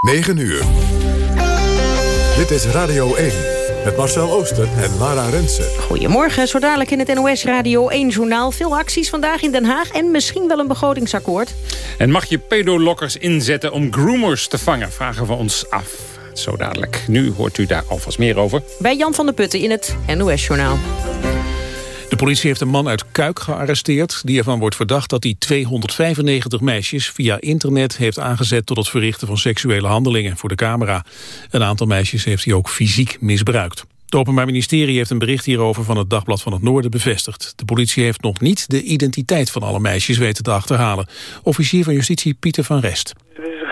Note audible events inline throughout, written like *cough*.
9 uur. Dit is Radio 1 met Marcel Ooster en Lara Rensen. Goedemorgen, zo dadelijk in het NOS Radio 1-journaal. Veel acties vandaag in Den Haag en misschien wel een begrotingsakkoord. En mag je pedolokkers inzetten om groomers te vangen? Vragen we ons af. Zo dadelijk. Nu hoort u daar alvast meer over. Bij Jan van der Putten in het NOS-journaal. De politie heeft een man uit Kuik gearresteerd... die ervan wordt verdacht dat hij 295 meisjes via internet heeft aangezet... tot het verrichten van seksuele handelingen voor de camera. Een aantal meisjes heeft hij ook fysiek misbruikt. Het Openbaar Ministerie heeft een bericht hierover van het Dagblad van het Noorden bevestigd. De politie heeft nog niet de identiteit van alle meisjes weten te achterhalen. Officier van Justitie Pieter van Rest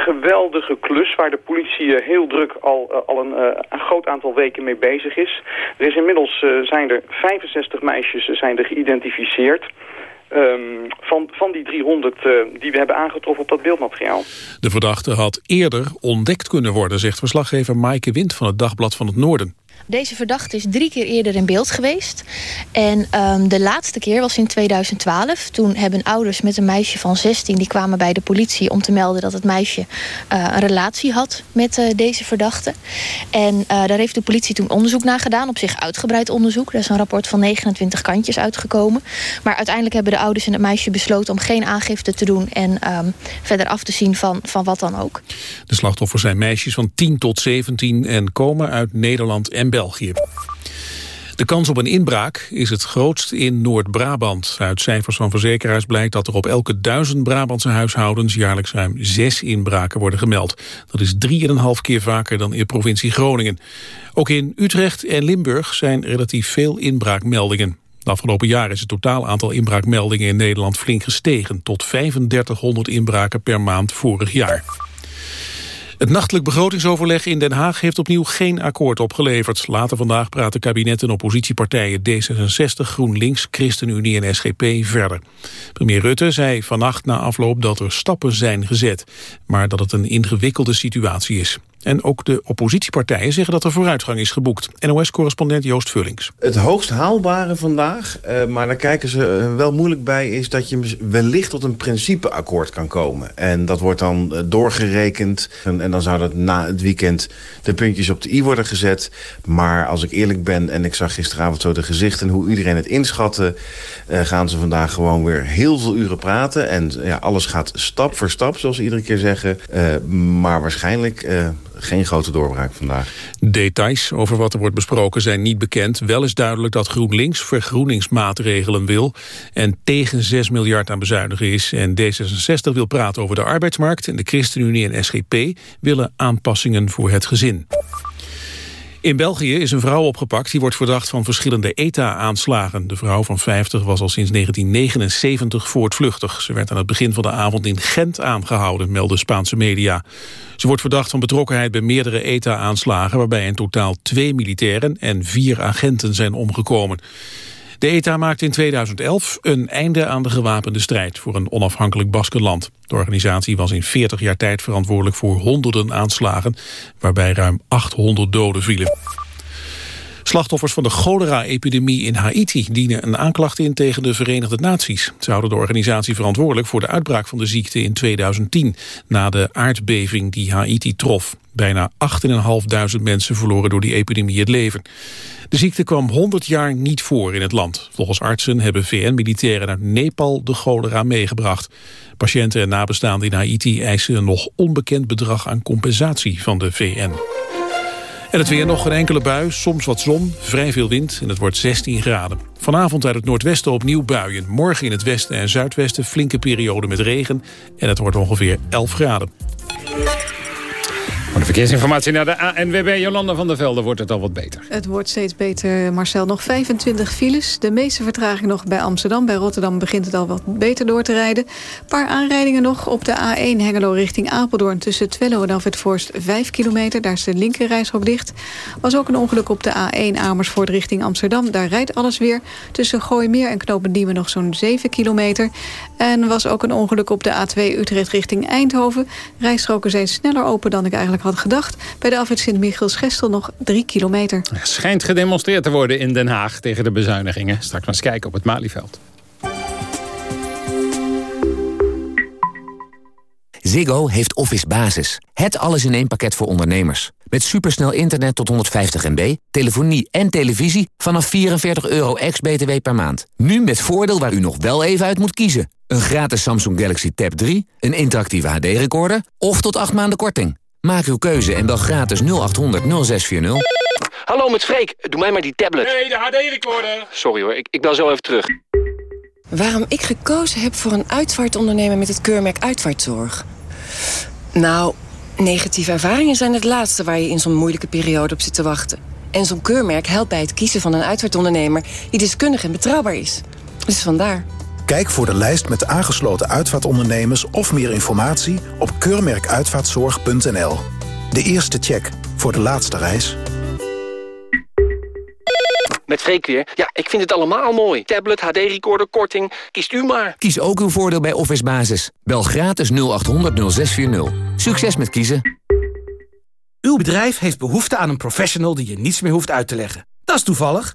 geweldige klus waar de politie eh, heel druk al, eh, al een, eh, een, groot aantal weken mee bezig is. Er is inmiddels zijn er 65 meisjes zijn er geïdentificeerd. Um, van, van die 300 uh, die we hebben aangetroffen op dat beeldmateriaal. De verdachte had eerder ontdekt kunnen worden, zegt verslaggever Maaike Wind van het Dagblad van het Noorden. Deze verdachte is drie keer eerder in beeld geweest. En um, de laatste keer was in 2012. Toen hebben ouders met een meisje van 16... die kwamen bij de politie om te melden dat het meisje uh, een relatie had met uh, deze verdachte. En uh, daar heeft de politie toen onderzoek naar gedaan. Op zich uitgebreid onderzoek. Er is een rapport van 29 kantjes uitgekomen. Maar uiteindelijk hebben de ouders en het meisje besloten... om geen aangifte te doen en um, verder af te zien van, van wat dan ook. De slachtoffers zijn meisjes van 10 tot 17 en komen uit Nederland en België. De kans op een inbraak is het grootst in Noord-Brabant. Uit cijfers van verzekeraars blijkt dat er op elke duizend Brabantse huishoudens jaarlijks ruim zes inbraken worden gemeld. Dat is drieënhalf keer vaker dan in de provincie Groningen. Ook in Utrecht en Limburg zijn relatief veel inbraakmeldingen. De afgelopen jaar is het totaal aantal inbraakmeldingen in Nederland flink gestegen... tot 3500 inbraken per maand vorig jaar. Het nachtelijk begrotingsoverleg in Den Haag heeft opnieuw geen akkoord opgeleverd. Later vandaag praten kabinet en oppositiepartijen D66, GroenLinks, ChristenUnie en SGP verder. Premier Rutte zei vannacht na afloop dat er stappen zijn gezet, maar dat het een ingewikkelde situatie is. En ook de oppositiepartijen zeggen dat er vooruitgang is geboekt. NOS-correspondent Joost Vullings. Het hoogst haalbare vandaag, uh, maar daar kijken ze uh, wel moeilijk bij... is dat je wellicht tot een principeakkoord kan komen. En dat wordt dan uh, doorgerekend. En, en, dan zou dat na het weekend de puntjes op de i worden gezet. Maar als ik eerlijk ben, en ik zag gisteravond zo de gezichten... hoe iedereen het inschatte, gaan ze vandaag gewoon weer heel veel uren praten. En ja, alles gaat stap voor stap, zoals ze iedere keer zeggen. maar waarschijnlijk geen grote doorbraak vandaag. Details over wat er wordt besproken zijn niet bekend. Wel is duidelijk dat GroenLinks vergroeningsmaatregelen wil... en tegen 6 miljard aan bezuinigen is. En D66 wil praten over de arbeidsmarkt... en de ChristenUnie en SGP willen aanpassingen voor het gezin. In België is een vrouw opgepakt die wordt verdacht van verschillende ETA-aanslagen. De vrouw van 50 was al sinds 1979 voortvluchtig. Ze werd aan het begin van de avond in Gent aangehouden, melden Spaanse media. Ze wordt verdacht van betrokkenheid bij meerdere ETA-aanslagen... waarbij in totaal twee militairen en vier agenten zijn omgekomen. De ETA maakte in 2011 een einde aan de gewapende strijd voor een onafhankelijk Baskenland. De organisatie was in 40 jaar tijd verantwoordelijk voor honderden aanslagen, waarbij ruim 800 doden vielen. Slachtoffers van de cholera-epidemie in Haiti dienen een aanklacht in tegen de Verenigde Naties. Ze houden de organisatie verantwoordelijk voor de uitbraak van de ziekte in 2010, na de aardbeving die Haiti trof. Bijna 8.500 mensen verloren door die epidemie het leven. De ziekte kwam 100 jaar niet voor in het land. Volgens artsen hebben VN-militairen uit Nepal de cholera meegebracht. Patiënten en nabestaanden in Haiti eisen een nog onbekend bedrag aan compensatie van de VN. En het weer nog een enkele bui, soms wat zon, vrij veel wind en het wordt 16 graden. Vanavond uit het noordwesten opnieuw buien. Morgen in het westen en zuidwesten flinke periode met regen en het wordt ongeveer 11 graden. De verkeersinformatie naar de ANWB Jolanda van der Velde wordt het al wat beter. Het wordt steeds beter, Marcel. Nog 25 files. De meeste vertraging nog bij Amsterdam. Bij Rotterdam begint het al wat beter door te rijden. Een paar aanrijdingen nog op de A1 Hengelo richting Apeldoorn... tussen Twello en Alfred Forst 5 kilometer. Daar is de linkerrijstrook dicht. was ook een ongeluk op de A1 Amersfoort richting Amsterdam. Daar rijdt alles weer. Tussen Gooimeer en Knopendiemen nog zo'n 7 kilometer. En was ook een ongeluk op de A2 Utrecht richting Eindhoven. Rijstroken zijn sneller open dan ik eigenlijk had gedacht. Bij de afwit Sint-Michiels-Gestel nog drie kilometer. Er schijnt gedemonstreerd te worden in Den Haag tegen de bezuinigingen. Straks maar eens kijken op het Malieveld. Ziggo heeft Office Basis. Het alles in één pakket voor ondernemers. Met supersnel internet tot 150 MB, telefonie en televisie vanaf 44 euro ex-BTW per maand. Nu met voordeel waar u nog wel even uit moet kiezen. Een gratis Samsung Galaxy Tab 3, een interactieve HD-recorder of tot 8 maanden korting. Maak uw keuze en bel gratis 0800 0640. Hallo met Freek, doe mij maar die tablet. Nee, de HD-recorder. Sorry hoor, ik, ik bel zo even terug. Waarom ik gekozen heb voor een uitvaartondernemer met het keurmerk Uitvaartzorg? Nou, negatieve ervaringen zijn het laatste waar je in zo'n moeilijke periode op zit te wachten. En zo'n keurmerk helpt bij het kiezen van een uitvaartondernemer die deskundig en betrouwbaar is. Dus vandaar. Kijk voor de lijst met aangesloten uitvaartondernemers of meer informatie op keurmerkuitvaartzorg.nl. De eerste check voor de laatste reis. Met Freek weer. Ja, ik vind het allemaal mooi. Tablet, HD-recorder, korting. Kiest u maar. Kies ook uw voordeel bij Office Basis. Bel gratis 0800 0640. Succes met kiezen. Uw bedrijf heeft behoefte aan een professional die je niets meer hoeft uit te leggen. Dat is toevallig.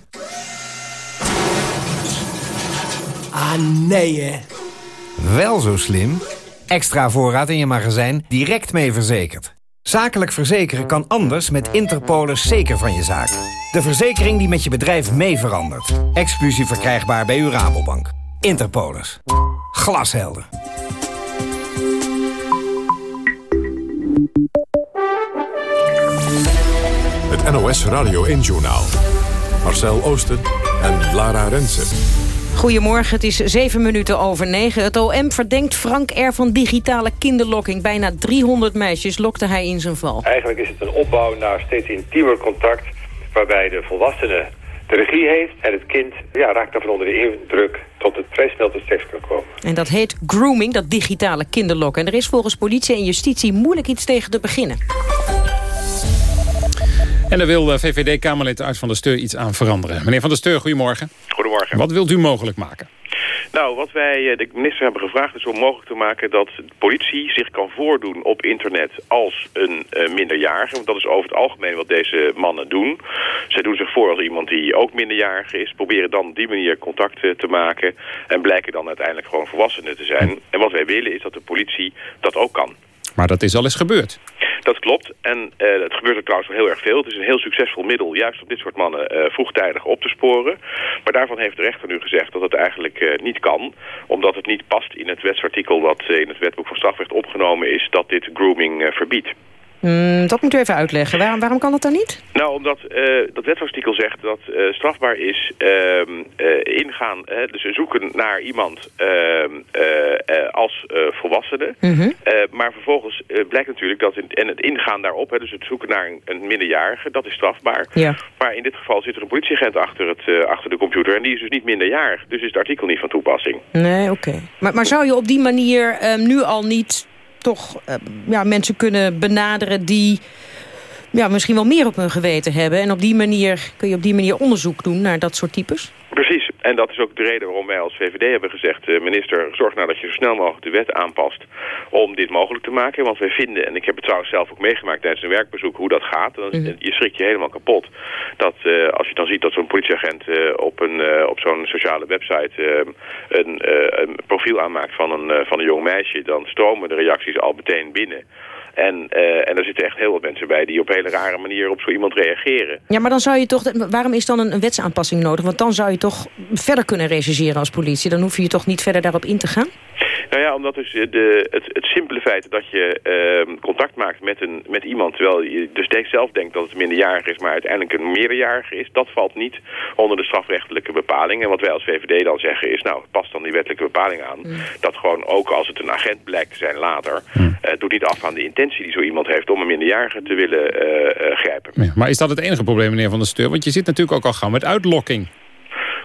Ah, nee hè. Wel zo slim. Extra voorraad in je magazijn direct mee verzekerd. Zakelijk verzekeren kan anders met Interpolis zeker van je zaak. De verzekering die met je bedrijf mee verandert. Exclusief verkrijgbaar bij uw Rabobank. Interpolis. Glashelder. Het NOS Radio 1-journaal. Marcel Oosten en Lara Rensen. Goedemorgen, het is zeven minuten over negen. Het OM verdenkt Frank R. van digitale kinderlokking. Bijna 300 meisjes lokte hij in zijn val. Eigenlijk is het een opbouw naar steeds intiemer contact... waarbij de volwassene de regie heeft en het kind ja, raakt daarvan onder de indruk... tot het vrij snel tot seks kan komen. En dat heet grooming, dat digitale kinderlokken. En er is volgens politie en justitie moeilijk iets tegen te beginnen. En daar wil VVD-Kamerlid Uit van der Steur iets aan veranderen. Meneer van der Steur, goedemorgen. Goedemorgen. Wat wilt u mogelijk maken? Nou, wat wij de minister hebben gevraagd is om mogelijk te maken dat de politie zich kan voordoen op internet als een uh, minderjarige. Want dat is over het algemeen wat deze mannen doen. Zij doen zich voor als iemand die ook minderjarig is. Proberen dan op die manier contacten te maken. En blijken dan uiteindelijk gewoon volwassenen te zijn. En wat wij willen is dat de politie dat ook kan. Maar dat is al eens gebeurd. Dat klopt. En uh, het gebeurt ook trouwens heel erg veel. Het is een heel succesvol middel juist om dit soort mannen uh, vroegtijdig op te sporen. Maar daarvan heeft de rechter nu gezegd dat het eigenlijk uh, niet kan. Omdat het niet past in het wetsartikel dat in het wetboek van strafrecht opgenomen is... dat dit grooming verbiedt. Mm, dat moet u even uitleggen. Waarom, waarom kan dat dan niet? Nou, omdat uh, dat wetsartikel zegt dat uh, strafbaar is uh, ingaan, dus zoeken naar iemand ehm, als volwassene. Mm -hmm. maar vervolgens blijkt natuurlijk dat in, en het ingaan daarop, hè, dus het zoeken naar een, een minderjarige, dat is strafbaar. Ja. Maar in dit geval zit er een politieagent achter, het, achter de computer en die is dus niet minderjarig. Dus is het artikel niet van toepassing. Nee, oké. Okay. Maar, maar zou je op die manier nu al niet toch uh, ja, mensen kunnen benaderen die ja, misschien wel meer op hun geweten hebben. En op die manier kun je op die manier onderzoek doen naar dat soort types? Precies. En dat is ook de reden waarom wij als VVD hebben gezegd... Uh, minister, zorg nou dat je zo snel mogelijk de wet aanpast om dit mogelijk te maken. Want wij vinden, en ik heb het trouwens zelf ook meegemaakt tijdens een werkbezoek... hoe dat gaat. Dan, mm -hmm. Je schrikt je helemaal kapot. Dat uh, als je dan ziet dat zo'n politieagent uh, op, een, op zo'n sociale website... Een, een, profiel aanmaakt van een, van een jong meisje... dan stromen de reacties al meteen binnen... En, uh, en er zitten echt heel wat mensen bij die op een hele rare manier op zo iemand reageren. Ja, maar dan zou je toch... Waarom is dan een wetsaanpassing nodig? Want dan zou je toch verder kunnen reageren als politie. Dan hoef je toch niet verder daarop in te gaan? Nou ja, omdat dus de, het, het simpele feit dat je uh, contact maakt met, een, met iemand... terwijl je dus zelf denkt dat het een minderjarige is... maar uiteindelijk een meerderjarige is... dat valt niet onder de strafrechtelijke bepaling. En wat wij als VVD dan zeggen is... nou, pas dan die wettelijke bepaling aan. Mm. Dat gewoon ook als het een agent blijkt te zijn later... Mm. Uh, doet niet af aan de intentie die zo iemand heeft... om een minderjarige te willen uh, uh, grijpen. Ja, maar is dat het enige probleem, meneer Van der Steur? Want je zit natuurlijk ook al gauw met uitlokking.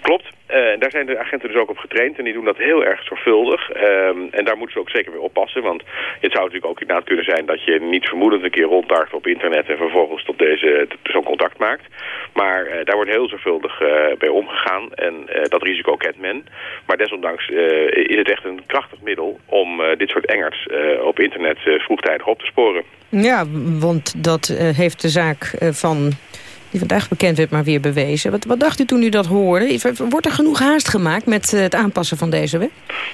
Klopt. Uh, en daar zijn de agenten dus ook op getraind en die doen dat heel erg zorgvuldig. Ehm, en daar moeten ze ook zeker mee oppassen, want het zou natuurlijk ook inderdaad kunnen zijn dat je niet vermoedend een keer ronddart op internet en vervolgens tot deze zo'n contact maakt. Maar daar wordt heel zorgvuldig bij omgegaan en dat risico kent men. Maar desondanks is het echt een krachtig middel om dit soort engers op internet vroegtijdig op te sporen. Ja, want dat heeft de zaak van die vandaag bekend werd, maar weer bewezen. Wat, wat dacht u toen u dat hoorde? Wordt er genoeg haast gemaakt met eh, het aanpassen van deze wet?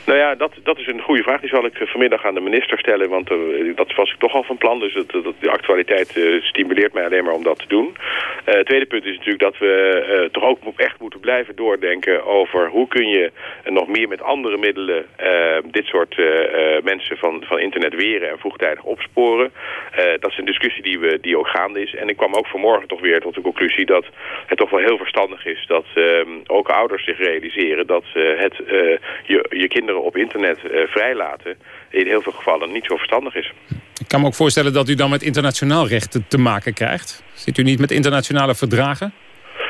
Nou ja, dat, dat is een goede vraag. Die zal ik vanmiddag aan de minister stellen, want uh, dat was ik toch al van plan. Dus dat, dat de actualiteit stimuleert mij alleen maar om dat te doen. het tweede punt is natuurlijk dat we toch ook echt moeten blijven doordenken over hoe kun je nog meer met andere middelen dit soort mensen van, van internet weren en vroegtijdig opsporen. dat is een discussie die, we, die ook gaande is. En ik kwam ook vanmorgen toch weer tot de conclusie dat het toch wel heel verstandig is dat ehm, ook ouders zich realiseren dat het uh, je, je kinderen op internet uh, vrijlaten in heel veel gevallen niet zo verstandig is. Ik kan me ook voorstellen dat u dan met internationaal recht te maken krijgt. Zit u niet met internationale verdragen?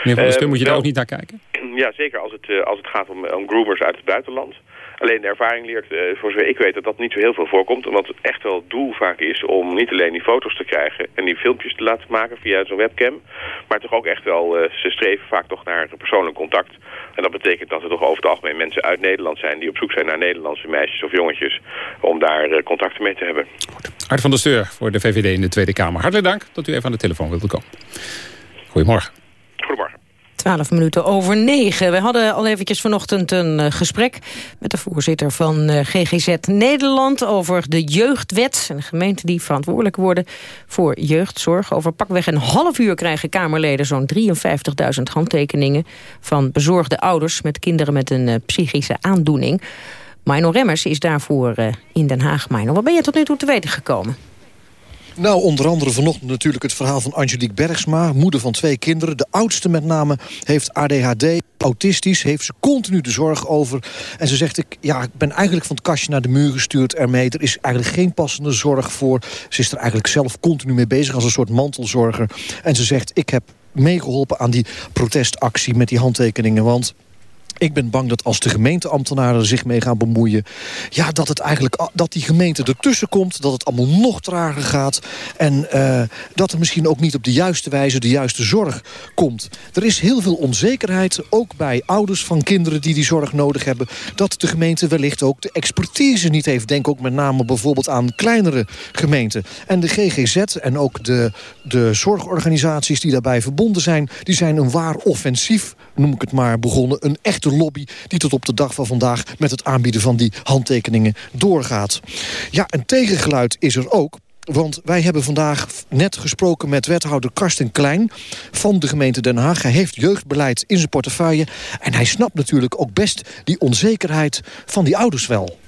Meneer Van moet je daar ook niet naar kijken? Ja, zeker als het, als het gaat om, om groomers uit het buitenland. Alleen de ervaring leert, uh, voor zover ik weet, dat dat niet zo heel veel voorkomt. Omdat het echt wel het doel vaak is om niet alleen die foto's te krijgen en die filmpjes te laten maken via zo'n webcam. Maar toch ook echt wel, uh, ze streven vaak toch naar persoonlijk contact. En dat betekent dat er toch over het algemeen mensen uit Nederland zijn die op zoek zijn naar Nederlandse meisjes of jongetjes. Om daar uh, contacten mee te hebben. Art van der Steur voor de VVD in de Tweede Kamer. Hartelijk dank dat u even aan de telefoon wilde komen. Goedemorgen. Goedemorgen. 12 minuten over 9. We hadden al eventjes vanochtend een uh, gesprek met de voorzitter van uh, GGZ Nederland over de jeugdwet. Een gemeente die verantwoordelijk worden voor jeugdzorg. Over pakweg een half uur krijgen Kamerleden zo'n 53.000 handtekeningen van bezorgde ouders met kinderen met een uh, psychische aandoening. Mino Remmers is daarvoor in Den Haag. Mino, wat ben je tot nu toe te weten gekomen? Nou, onder andere vanochtend natuurlijk het verhaal van Angelique Bergsma... moeder van twee kinderen. De oudste met name heeft ADHD, autistisch, heeft ze continu de zorg over. En ze zegt, ik, ja, ik ben eigenlijk van het kastje naar de muur gestuurd ermee. Er is eigenlijk geen passende zorg voor. Ze is er eigenlijk zelf continu mee bezig als een soort mantelzorger. En ze zegt, ik heb meegeholpen aan die protestactie met die handtekeningen... want ik ben bang dat als de gemeenteambtenaren zich mee gaan bemoeien... ja, dat, het eigenlijk, dat die gemeente ertussen komt, dat het allemaal nog trager gaat... en uh, dat er misschien ook niet op de juiste wijze de juiste zorg komt. Er is heel veel onzekerheid, ook bij ouders van kinderen die die zorg nodig hebben... dat de gemeente wellicht ook de expertise niet heeft. Denk ook met name bijvoorbeeld aan kleinere gemeenten. En de GGZ en ook de, de zorgorganisaties die daarbij verbonden zijn... die zijn een waar offensief, noem ik het maar, begonnen. Een echte lobby die tot op de dag van vandaag... met het aanbieden van die handtekeningen doorgaat. Ja, een tegengeluid is er ook. Want wij hebben vandaag net gesproken met wethouder Karsten Klein... van de gemeente Den Haag. Hij heeft jeugdbeleid in zijn portefeuille. En hij snapt natuurlijk ook best die onzekerheid van die ouders wel.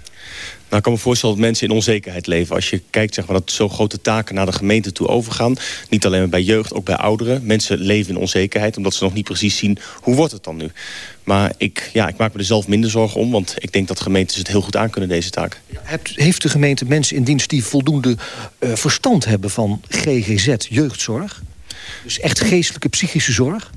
Nou, ik kan me voorstellen dat mensen in onzekerheid leven. Als je kijkt zeg maar, dat zo grote taken naar de gemeente toe overgaan. Niet alleen bij jeugd, ook bij ouderen. Mensen leven in onzekerheid omdat ze nog niet precies zien hoe wordt het dan nu. Maar ik, ja, ik maak me er zelf minder zorgen om. Want ik denk dat gemeentes het heel goed aan kunnen, deze taak. Heeft de gemeente mensen in dienst die voldoende uh, verstand hebben van GGZ, jeugdzorg? Dus echt geestelijke psychische zorg?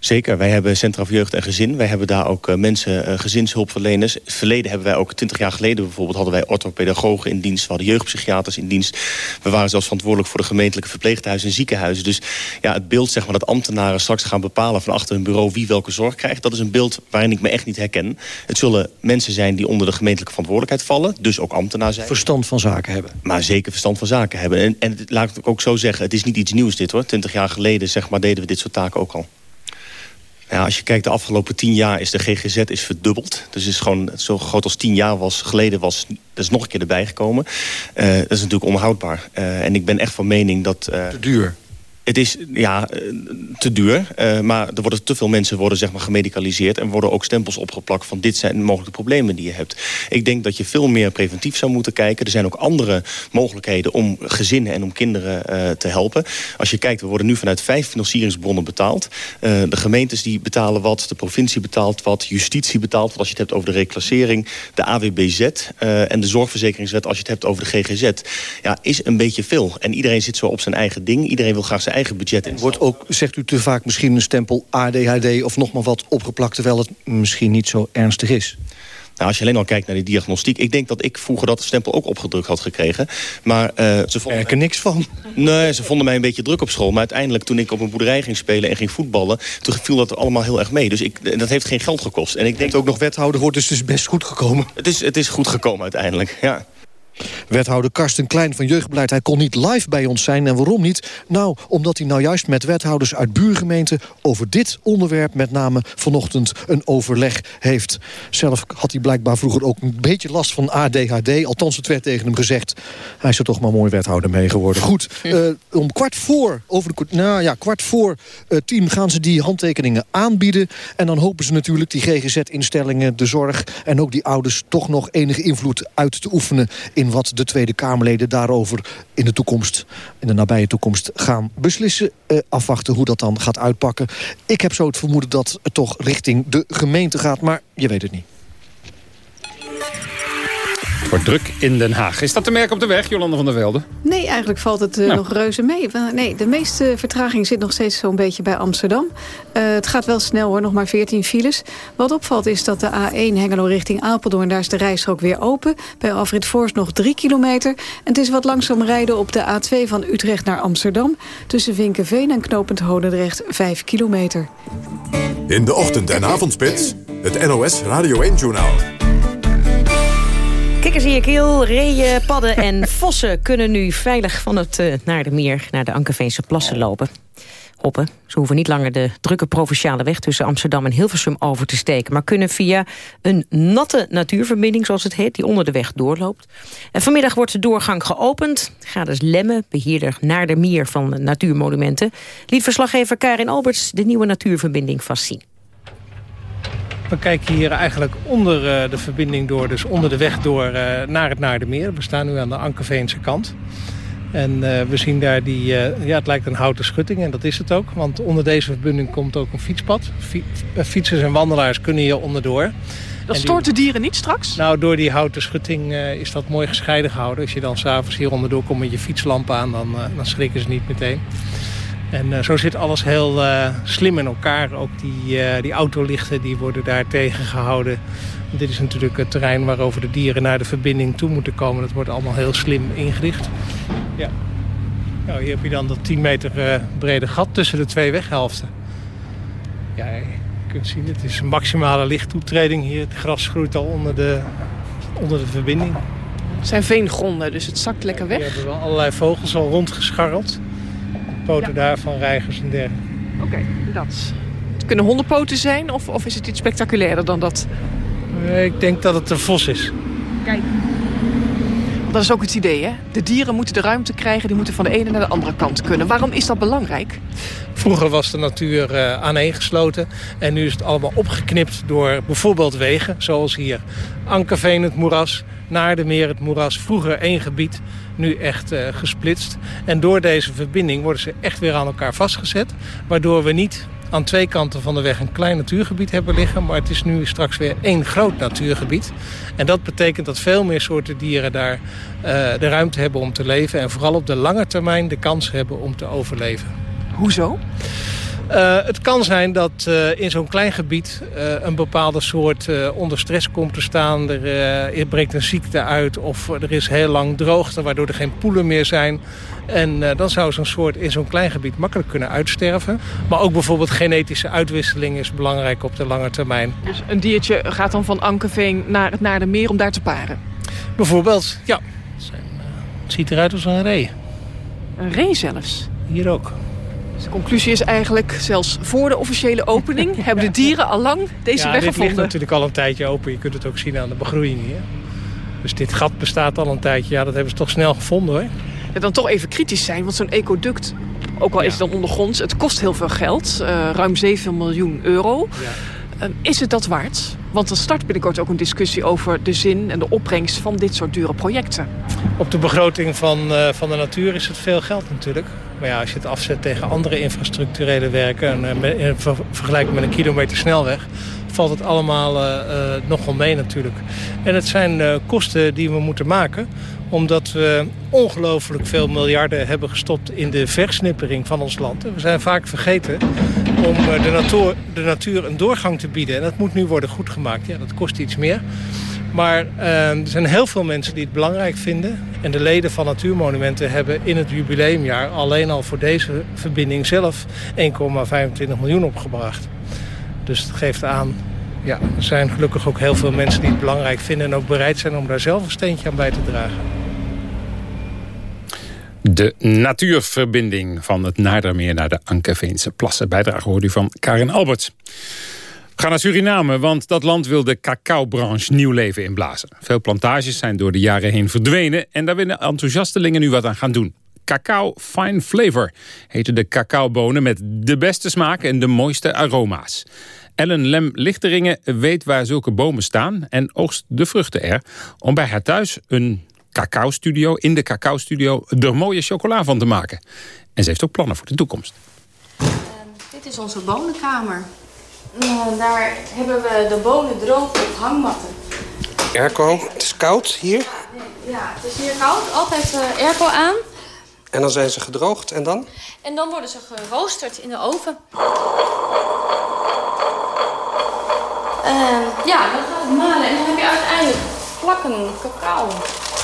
Zeker, wij hebben Centra voor Jeugd en Gezin. Wij hebben daar ook uh, mensen, uh, gezinshulpverleners. In het verleden hebben wij ook, twintig jaar geleden bijvoorbeeld... hadden wij orthopedagogen in dienst, we hadden jeugdpsychiaters in dienst. We waren zelfs verantwoordelijk voor de gemeentelijke verpleeghuizen en ziekenhuizen. Dus ja, het beeld zeg maar, dat ambtenaren straks gaan bepalen van achter hun bureau... wie welke zorg krijgt, dat is een beeld waarin ik me echt niet herken. Het zullen mensen zijn die onder de gemeentelijke verantwoordelijkheid vallen. Dus ook ambtenaar zijn. Verstand van zaken hebben. Maar zeker verstand van zaken hebben. En, en laat ik ook zo zeggen, het is niet iets nieuws dit hoor. Twintig jaar geleden zeg maar, deden we dit soort taken ook al. Ja, als je kijkt, de afgelopen tien jaar is de GGZ is verdubbeld. Dus is gewoon zo groot als tien jaar was, geleden was. Dat is nog een keer erbij gekomen. Uh, dat is natuurlijk onhoudbaar. Uh, en ik ben echt van mening dat... Uh, Te duur. Het is ja, te duur, uh, maar er worden te veel mensen worden, zeg maar, gemedicaliseerd... en worden ook stempels opgeplakt van dit zijn mogelijke problemen die je hebt. Ik denk dat je veel meer preventief zou moeten kijken. Er zijn ook andere mogelijkheden om gezinnen en om kinderen uh, te helpen. Als je kijkt, we worden nu vanuit vijf financieringsbronnen betaald. De gemeentes die betalen wat, de provincie betaalt wat... justitie betaalt wat als je het hebt over de reclassering... de AWBZ en de zorgverzekeringswet als je het hebt over de GGZ. Ja, is een beetje veel. En iedereen zit zo op zijn eigen ding. Iedereen wil graag zijn eigen budget in. Wordt ook, zegt u te vaak, misschien een stempel ADHD of nog maar wat opgeplakt... terwijl het misschien niet zo ernstig is? Nou, als je alleen al kijkt naar die diagnostiek... ik denk dat ik vroeger dat stempel ook opgedrukt had gekregen. Maar uh, ze vonden er niks van. Nee, ze vonden mij een beetje druk op school. Maar uiteindelijk, toen ik op een boerderij ging spelen en ging voetballen... toen viel dat allemaal heel erg mee. Dus ik, dat heeft geen geld gekost. En ik denk ook nog wethouder wordt, dus het is best goed gekomen. Het is, het is goed gekomen uiteindelijk, ja. Wethouder Karsten Klein van Jeugdbeleid, hij kon niet live bij ons zijn. En waarom niet? Nou, omdat hij nou juist met wethouders uit buurgemeenten... over dit onderwerp met name vanochtend een overleg heeft. Zelf had hij blijkbaar vroeger ook een beetje last van ADHD. Althans, het werd tegen hem gezegd. Hij is er toch maar mooi wethouder mee geworden. Goed, uh, *laughs* om kwart voor, over de, nou ja, kwart voor uh, tien gaan ze die handtekeningen aanbieden. En dan hopen ze natuurlijk die GGZ-instellingen, de zorg... en ook die ouders toch nog enige invloed uit te oefenen in wat de Tweede Kamerleden daarover in de toekomst, in de nabije toekomst, gaan beslissen. Eh, afwachten hoe dat dan gaat uitpakken. Ik heb zo het vermoeden dat het toch richting de gemeente gaat, maar je weet het niet. Wordt druk in Den Haag. Is dat te merken op de weg, Jolande van der Velde? Nee, eigenlijk valt het uh, nou. nog reuze mee. Nee, de meeste vertraging zit nog steeds zo'n beetje bij Amsterdam. Uh, het gaat wel snel hoor, nog maar 14 files. Wat opvalt is dat de A1 Hengelo richting Apeldoorn... daar is de rijstrook weer open. Bij Alfred Forst nog 3 kilometer. En het is wat langzaam rijden op de A2 van Utrecht naar Amsterdam. Tussen Vinkenveen en Knopend Hodendrecht 5 kilometer. In de ochtend- en avondspits, het NOS Radio 1-journaal. Kikkers in je keel, reeën, padden en *laughs* vossen kunnen nu veilig van het uh, naar de meer naar de Ankerveense plassen lopen. Hoppen. Ze hoeven niet langer de drukke provinciale weg tussen Amsterdam en Hilversum over te steken, maar kunnen via een natte natuurverbinding, zoals het heet, die onder de weg doorloopt. En vanmiddag wordt de doorgang geopend. Gades Lemme, beheerder naar de meer van natuurmonumenten, liet verslaggever Karin Alberts de nieuwe natuurverbinding vastzien. We kijken hier eigenlijk onder uh, de verbinding door, dus onder de weg door uh, naar het Naardermeer. We staan nu aan de Ankerveense kant. En uh, we zien daar die, ja het lijkt een houten schutting en dat is het ook. Want onder deze verbinding komt ook een fietspad. fietsers en wandelaars kunnen hier onderdoor. Dat stoort de dieren niet straks? Nou, door die houten schutting is dat mooi gescheiden gehouden. Als je dan s'avonds hier onderdoor komt met je fietslamp aan, dan, dan schrikken ze niet meteen. En uh, zo zit alles heel uh, slim in elkaar. Ook die, uh, die autolichten die worden daar tegengehouden. Dit is natuurlijk het terrein waarover de dieren naar de verbinding toe moeten komen. Dat wordt allemaal heel slim ingericht. Ja. Nou, hier heb je dan dat 10 meter brede gat tussen de twee weghelften. Ja, je kunt zien, het is een maximale lichttoetreding hier. Het gras groeit al onder de, onder de verbinding. Het zijn veengronden, dus het zakt lekker weg. We hebben wel allerlei vogels al rondgescharreld poten ja. daarvan, reigers en dergelijke. Oké, okay, dat. Het kunnen hondenpoten zijn of, of is het iets spectaculairder dan dat? Ik denk dat het een vos is. Kijk. Dat is ook het idee, hè? De dieren moeten de ruimte krijgen, die moeten van de ene naar de andere kant kunnen. Waarom is dat belangrijk? Vroeger was de natuur uh, aaneengesloten en nu is het allemaal opgeknipt door bijvoorbeeld wegen, zoals hier. Ankerveen het moeras, naar de meer het moeras. Vroeger één gebied, nu echt uh, gesplitst. En door deze verbinding worden ze echt weer aan elkaar vastgezet. Waardoor we niet aan twee kanten van de weg een klein natuurgebied hebben liggen. Maar het is nu straks weer één groot natuurgebied. En dat betekent dat veel meer soorten dieren daar uh, de ruimte hebben om te leven. En vooral op de lange termijn de kans hebben om te overleven. Hoezo? Uh, het kan zijn dat uh, in zo'n klein gebied uh, een bepaalde soort onder stress komt te staan. Er breekt een ziekte uit of er is heel lang droogte waardoor er geen poelen meer zijn. En dan zou zo'n soort in zo'n klein gebied makkelijk kunnen uitsterven. Maar ook bijvoorbeeld genetische uitwisseling is belangrijk op de lange termijn. Dus een diertje gaat dan van Ankerveen naar het naar de meer om daar te paren? Bijvoorbeeld, ja. Het ziet eruit als een ree. Een ree zelfs? Hier ook. Dus de conclusie is eigenlijk, zelfs voor de officiële opening... *laughs* hebben de dieren al lang deze ja, weg gevonden. Ja, ligt natuurlijk al een tijdje open. Je kunt het ook zien aan de begroeiing hier. Dus dit gat bestaat al een tijdje. Ja, dat hebben ze toch snel gevonden hoor. Ja, dan toch even kritisch zijn, want zo'n ecoduct... ook al is het dan ondergronds, het kost heel veel geld. Uh, ruim 7 miljoen euro. Ja. Uh, is het dat waard? Want er start binnenkort ook een discussie over de zin en de opbrengst van dit soort dure projecten. Op de begroting van, uh, van de natuur is het veel geld natuurlijk. Maar ja, als je het afzet tegen andere infrastructurele werken... en uh, in ver vergelijking met een kilometer snelweg... valt het allemaal uh, nogal mee natuurlijk. En het zijn kosten die we moeten maken Omdat we ongelooflijk veel miljarden hebben gestopt in de versnippering van ons land. We zijn vaak vergeten om eh, de natuur, de natuur een doorgang te bieden. En dat moet nu worden goedgemaakt. Ja, dat kost iets meer. Maar uh, er zijn heel veel mensen die het belangrijk vinden. En de leden van Natuurmonumenten hebben in het jubileumjaar... alleen al voor deze verbinding zelf 1,25 miljoen opgebracht. Dus het geeft aan... Ja, er zijn gelukkig ook heel veel mensen die het belangrijk vinden... en ook bereid zijn om daar zelf een steentje aan bij te dragen. De natuurverbinding van het Naardermeer naar de Ankeveense plassen. Bijdrage hoort u van Karin Alberts. Ga naar Suriname, want dat land wil de cacaobranche nieuw leven inblazen. Veel plantages zijn door de jaren heen verdwenen... en daar willen enthousiastelingen nu wat aan gaan doen. Cacao Fine Flavor heten de cacaobonen met de beste smaak en de mooiste aroma's. Ellen Lem Lichteringen weet waar zulke bomen staan en oogst de vruchten er... om bij haar thuis een cacao-studio, in de cacao-studio, er mooie chocola van te maken. En ze heeft ook plannen voor de toekomst. Uh, dit is onze bonenkamer. Uh, daar hebben we de bonen droog op hangmatten. Airco, het is koud hier. Ja, het is hier koud. Altijd uh, airco aan. En dan zijn ze gedroogd en dan? En dan worden ze geroosterd in de oven. Ja, dan gaat het malen en dan heb je uiteindelijk plakken cacao.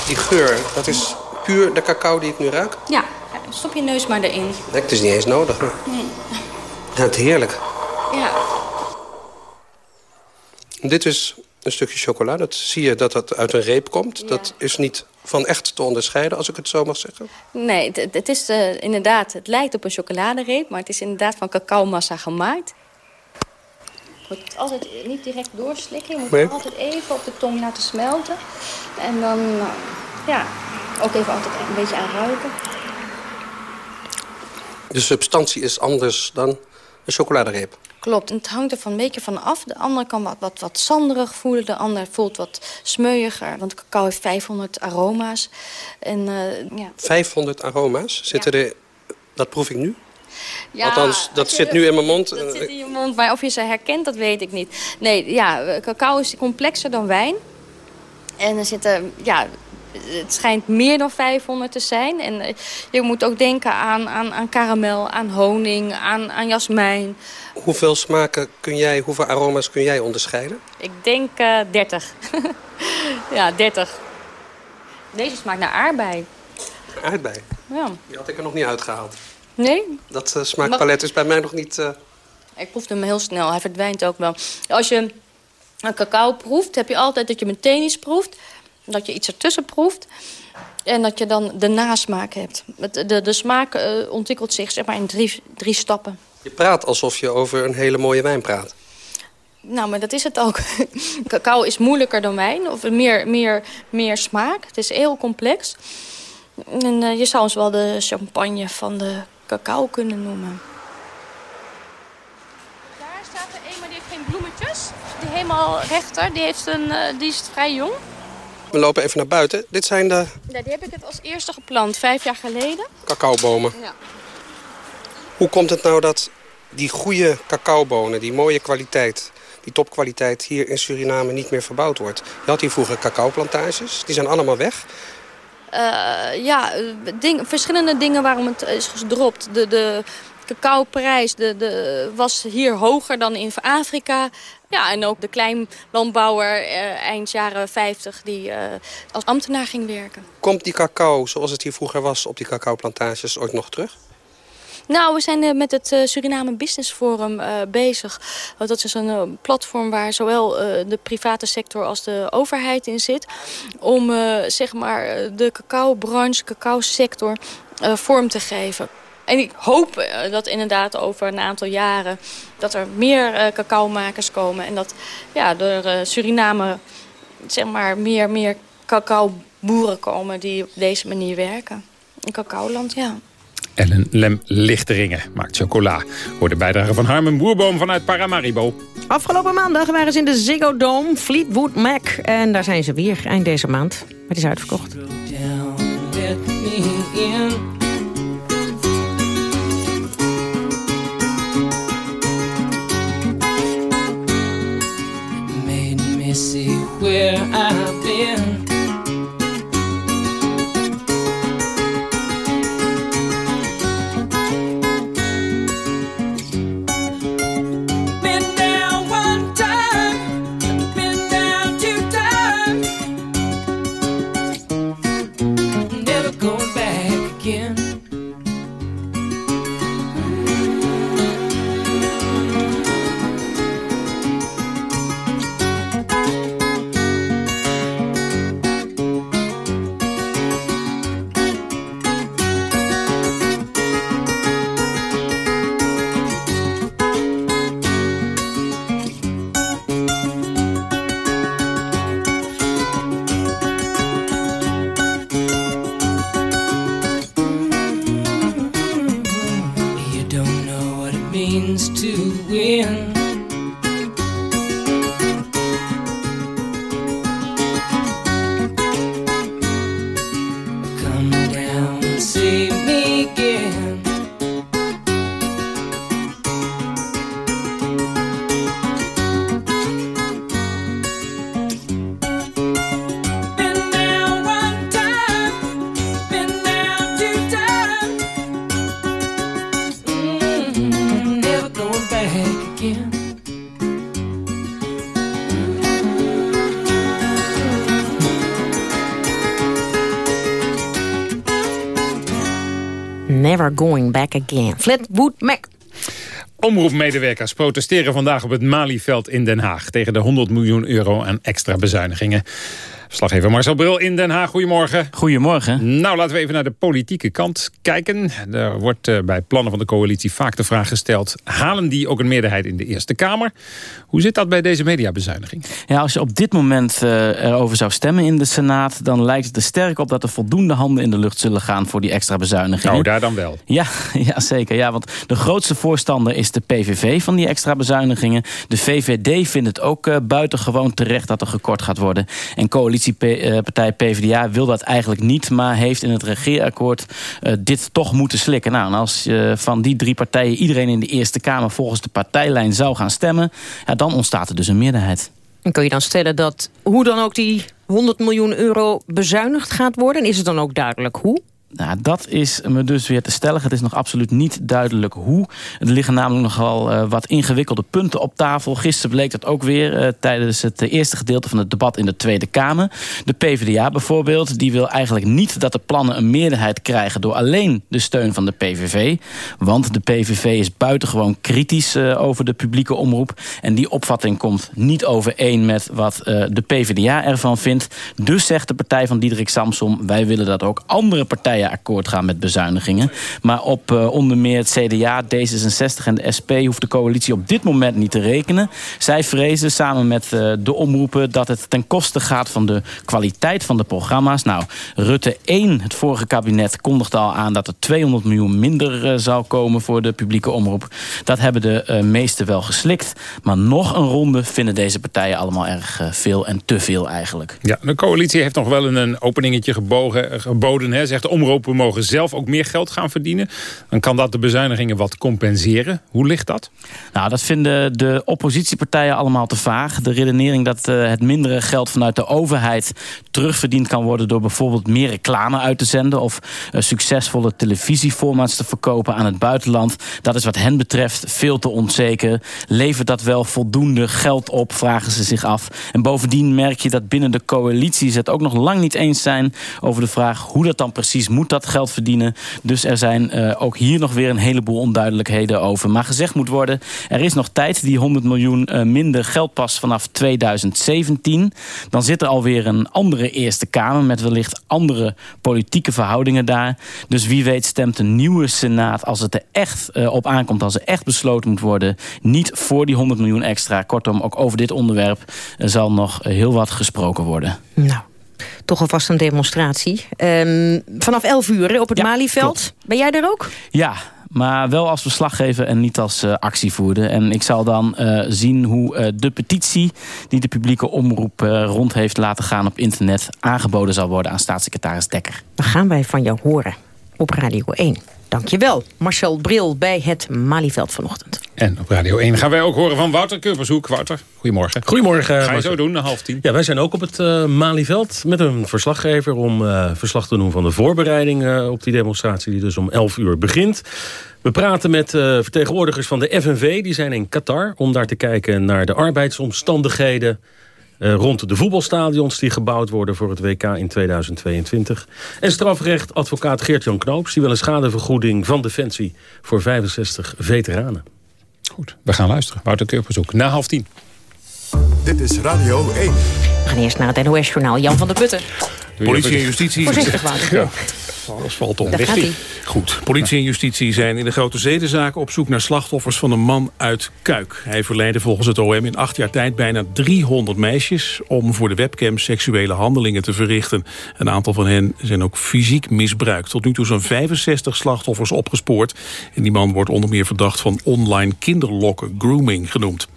Die geur, dat is puur de cacao die ik nu ruik? Ja, stop je neus maar erin. Nee, het is niet eens nodig. Nee. Ja, het heerlijk. Ja. Dit is een stukje chocola. Dat zie je dat dat uit een reep komt. Ja. Dat is niet van echt te onderscheiden, als ik het zo mag zeggen. Nee, het, het is uh, inderdaad... Het lijkt op een chocoladereep, maar het is inderdaad van cacaomassa gemaakt. Je moet het altijd niet direct doorslikken. Je moet nee. het altijd even op de tong laten smelten. En dan, uh, ja, ook even altijd een beetje aan ruiken. De substantie is anders dan een chocoladereep? Klopt, en het hangt er van een beetje van af. De andere kan wat, wat, wat zanderig voelen, de ander voelt wat smeuiger. Want cacao heeft 500 aroma's. En, uh, ja. 500 aroma's? Zitten ja. er, dat proef ik nu? Ja, Althans, dat zit nu in mijn mond. Dat zit in je mond, maar of je ze herkent, dat weet ik niet. Nee, ja, cacao is complexer dan wijn. En er zitten, ja, het schijnt meer dan 500 te zijn. En je moet ook denken aan, aan, aan karamel, aan honing, aan, aan jasmijn. Hoeveel smaken kun jij, hoeveel aroma's kun jij onderscheiden? Ik denk uh, 30. *laughs* ja, 30. Deze smaakt naar aardbei. Aardbei? Ja. Die had ik er nog niet uitgehaald. Nee? Dat uh, smaakpalet is bij mij nog niet... Uh... Ik proefde hem heel snel. Hij verdwijnt ook wel. Als je een cacao proeft, heb je altijd dat je meteen iets proeft. Dat je iets ertussen proeft. En dat je dan de nasmaak hebt. De, de, de smaak uh, ontwikkelt zich zeg maar, in drie, drie stappen. Je praat alsof je over een hele mooie wijn praat. Nou, maar dat is het ook. *laughs* Cacao is moeilijker dan wijn. Of meer, meer, meer smaak. Het is heel complex. En uh, je zou ons wel de champagne van de cacao kunnen noemen. Daar staat er een, maar die heeft geen bloemetjes. Die helemaal rechter, die, heeft een, uh, die is vrij jong. We lopen even naar buiten. Dit zijn de... Ja, die heb ik het als eerste geplant, vijf jaar geleden. Cacaobomen. Ja. Hoe komt het nou dat die goede cacaobonen, die mooie kwaliteit... die topkwaliteit hier in Suriname niet meer verbouwd wordt? Je had hier vroeger cacaoplantages, die zijn allemaal weg. Uh, ja, ding, verschillende dingen waarom het is gedropt. De, de cacaoprijs de, de, was hier hoger dan in Afrika. Ja, en ook de kleinlandbouwer eh, eind jaren 50 die uh, als ambtenaar ging werken. Komt die cacao, zoals het hier vroeger was, op die cacaoplantages ooit nog terug? Nou, we zijn uh, met het uh, Suriname Business Forum uh, bezig. dat is een platform waar zowel de private sector als de overheid in zit. Om zeg maar de cacaobranche, cacao-sector vorm te geven. En ik hoop dat inderdaad over een aantal jaren... dat er meer cacaomakers komen. En dat ja, uh, Suriname zeg maar, meer, meer cacaoboeren komen... die op deze manier werken. Een cacaoland, ja. Ellen Lem Lichteringen maakt chocola. Voor de bijdrage van Harmen Boerboom vanuit Paramaribo. Afgelopen maandag waren ze in de Ziggo Dome, Fleetwood Mac. En daar zijn ze weer eind deze maand. Het is uitverkocht. Back again. Fleetwood Mac. Omroepmedewerkers protesteren vandaag op het Malieveld in Den Haag... tegen de 100 miljoen euro aan extra bezuinigingen. Verslaggever Marcel Bril in Den Haag, goedemorgen. Goedemorgen. Nou, laten we even naar de politieke kant kijken. Er wordt eh, bij plannen van de coalitie vaak de vraag gesteld... halen die ook een meerderheid in de Eerste Kamer? Hoe zit dat bij deze mediabezuiniging? Ja, als je op dit moment uh, erover zou stemmen in de Senaat... dan lijkt het er sterk op dat er voldoende handen in de lucht zullen gaan... voor die extra bezuinigingen. Nou, daar dan wel. Ja, *laughs* ja zeker. Ja, want de grootste voorstander is de PVV van die extra bezuinigingen. De VVD vindt het ook uh, buitengewoon terecht dat er gekort gaat worden. En coalitiepartij PvdA wil dat eigenlijk niet... maar heeft in het regeerakkoord uh, dit toch moeten slikken. Nou, en als uh, van die drie partijen iedereen in de Eerste Kamer... volgens de partijlijn zou gaan stemmen... Ja, dan ontstaat er dus een meerderheid. En kun je dan stellen dat hoe dan ook die 100 miljoen euro bezuinigd gaat worden? En is het dan ook duidelijk hoe? Nou, dat is me dus weer te stellig. Het is nog absoluut niet duidelijk hoe. Er liggen namelijk nogal uh, wat ingewikkelde punten op tafel. Gisteren bleek dat ook weer uh, tijdens het eerste gedeelte van het debat in de Tweede Kamer. De PvdA bijvoorbeeld, die wil eigenlijk niet dat de plannen een meerderheid krijgen... door alleen de steun van de PVV. Want de PVV is buitengewoon kritisch uh, over de publieke omroep. En die opvatting komt niet overeen met wat de PvdA ervan vindt. Dus zegt de partij van Diederik Samsom... wij willen dat ook andere partijen akkoord gaan met bezuinigingen. Maar op uh, onder meer het CDA, D66 en de SP... hoeft de coalitie op dit moment niet te rekenen. Zij vrezen samen met uh, de omroepen... dat het ten koste gaat van de kwaliteit van de programma's. Nou, Rutte 1, het vorige kabinet, kondigde al aan... dat er 200 miljoen minder uh, zou komen voor de publieke omroep. Dat hebben de meesten wel geslikt. Maar nog een ronde vinden deze partijen allemaal erg veel... en te veel eigenlijk. Ja, de coalitie heeft nog wel een openingetje gebogen, geboden, hè, zegt de omroep omroepen mogen zelf ook meer geld gaan verdienen. Dan kan dat de bezuinigingen wat compenseren. Hoe ligt dat? Nou, dat vinden de oppositiepartijen allemaal te vaag. De redenering dat uh, het mindere geld vanuit de overheid terugverdiend kan worden... door bijvoorbeeld meer reclame uit te zenden... of uh, succesvolle televisieformats te verkopen aan het buitenland. Dat is wat hen betreft veel te onzeker. Levert dat wel voldoende geld op, vragen ze zich af. En bovendien merk je dat binnen de coalities het ook nog lang niet eens zijn... over de vraag hoe dat dan precies moet dat geld verdienen. Dus er zijn uh, ook hier nog weer een heleboel onduidelijkheden over. Maar gezegd moet worden, er is nog tijd. Die 100 miljoen uh, minder geld pas vanaf 2017. Dan zit er alweer een andere Eerste Kamer... met wellicht andere politieke verhoudingen daar. Dus wie weet stemt een nieuwe Senaat... als het er echt uh, op aankomt, als er echt besloten moet worden... niet voor die 100 miljoen extra. Kortom, ook over dit onderwerp zal nog heel wat gesproken worden. Nou toch alvast een demonstratie. Um, vanaf 11 uur op het ja, Malieveld. Klopt. Ben jij daar ook? Ja, maar wel als verslaggever en niet als uh, actievoerder. En ik zal dan uh, zien hoe uh, de petitie die de publieke omroep rond heeft laten gaan op internet... aangeboden zal worden aan staatssecretaris Dekker. Dan gaan wij van jou horen op Radio 1. Dankjewel, Marcel Bril bij het Malieveld vanochtend. En op Radio 1 gaan wij ook horen van Wouter Kurpershoek. Wouter, goedemorgen. Goedemorgen. Ga je zo doen, half tien? Ja, wij zijn ook op het uh, Malieveld met een verslaggever... om uh, verslag te doen van de voorbereidingen uh, op die demonstratie... die dus om 11 uur begint. We praten met uh, vertegenwoordigers van de FNV. Die zijn in Qatar om daar te kijken naar de arbeidsomstandigheden... Uh, rond de voetbalstadions die gebouwd worden voor het WK in 2022. En strafrecht advocaat Geert-Jan Knoops... die wil een schadevergoeding van Defensie voor 65 veteranen. Goed, we gaan luisteren. Wouter Keurperzoek, na half tien. Dit is Radio 1. We gaan eerst naar het NOS-journaal. Jan van der Putten. Politie en justitie. Voorzichtig, Wouter. Ja. Gaat hij. Goed. Politie en justitie zijn in de grote zedenzaak op zoek naar slachtoffers van een man uit Kuik. Hij verleidde volgens het OM in acht jaar tijd bijna 300 meisjes... om voor de webcam seksuele handelingen te verrichten. Een aantal van hen zijn ook fysiek misbruikt. Tot nu toe zijn 65 slachtoffers opgespoord. En die man wordt onder meer verdacht van online kinderlokken, grooming genoemd.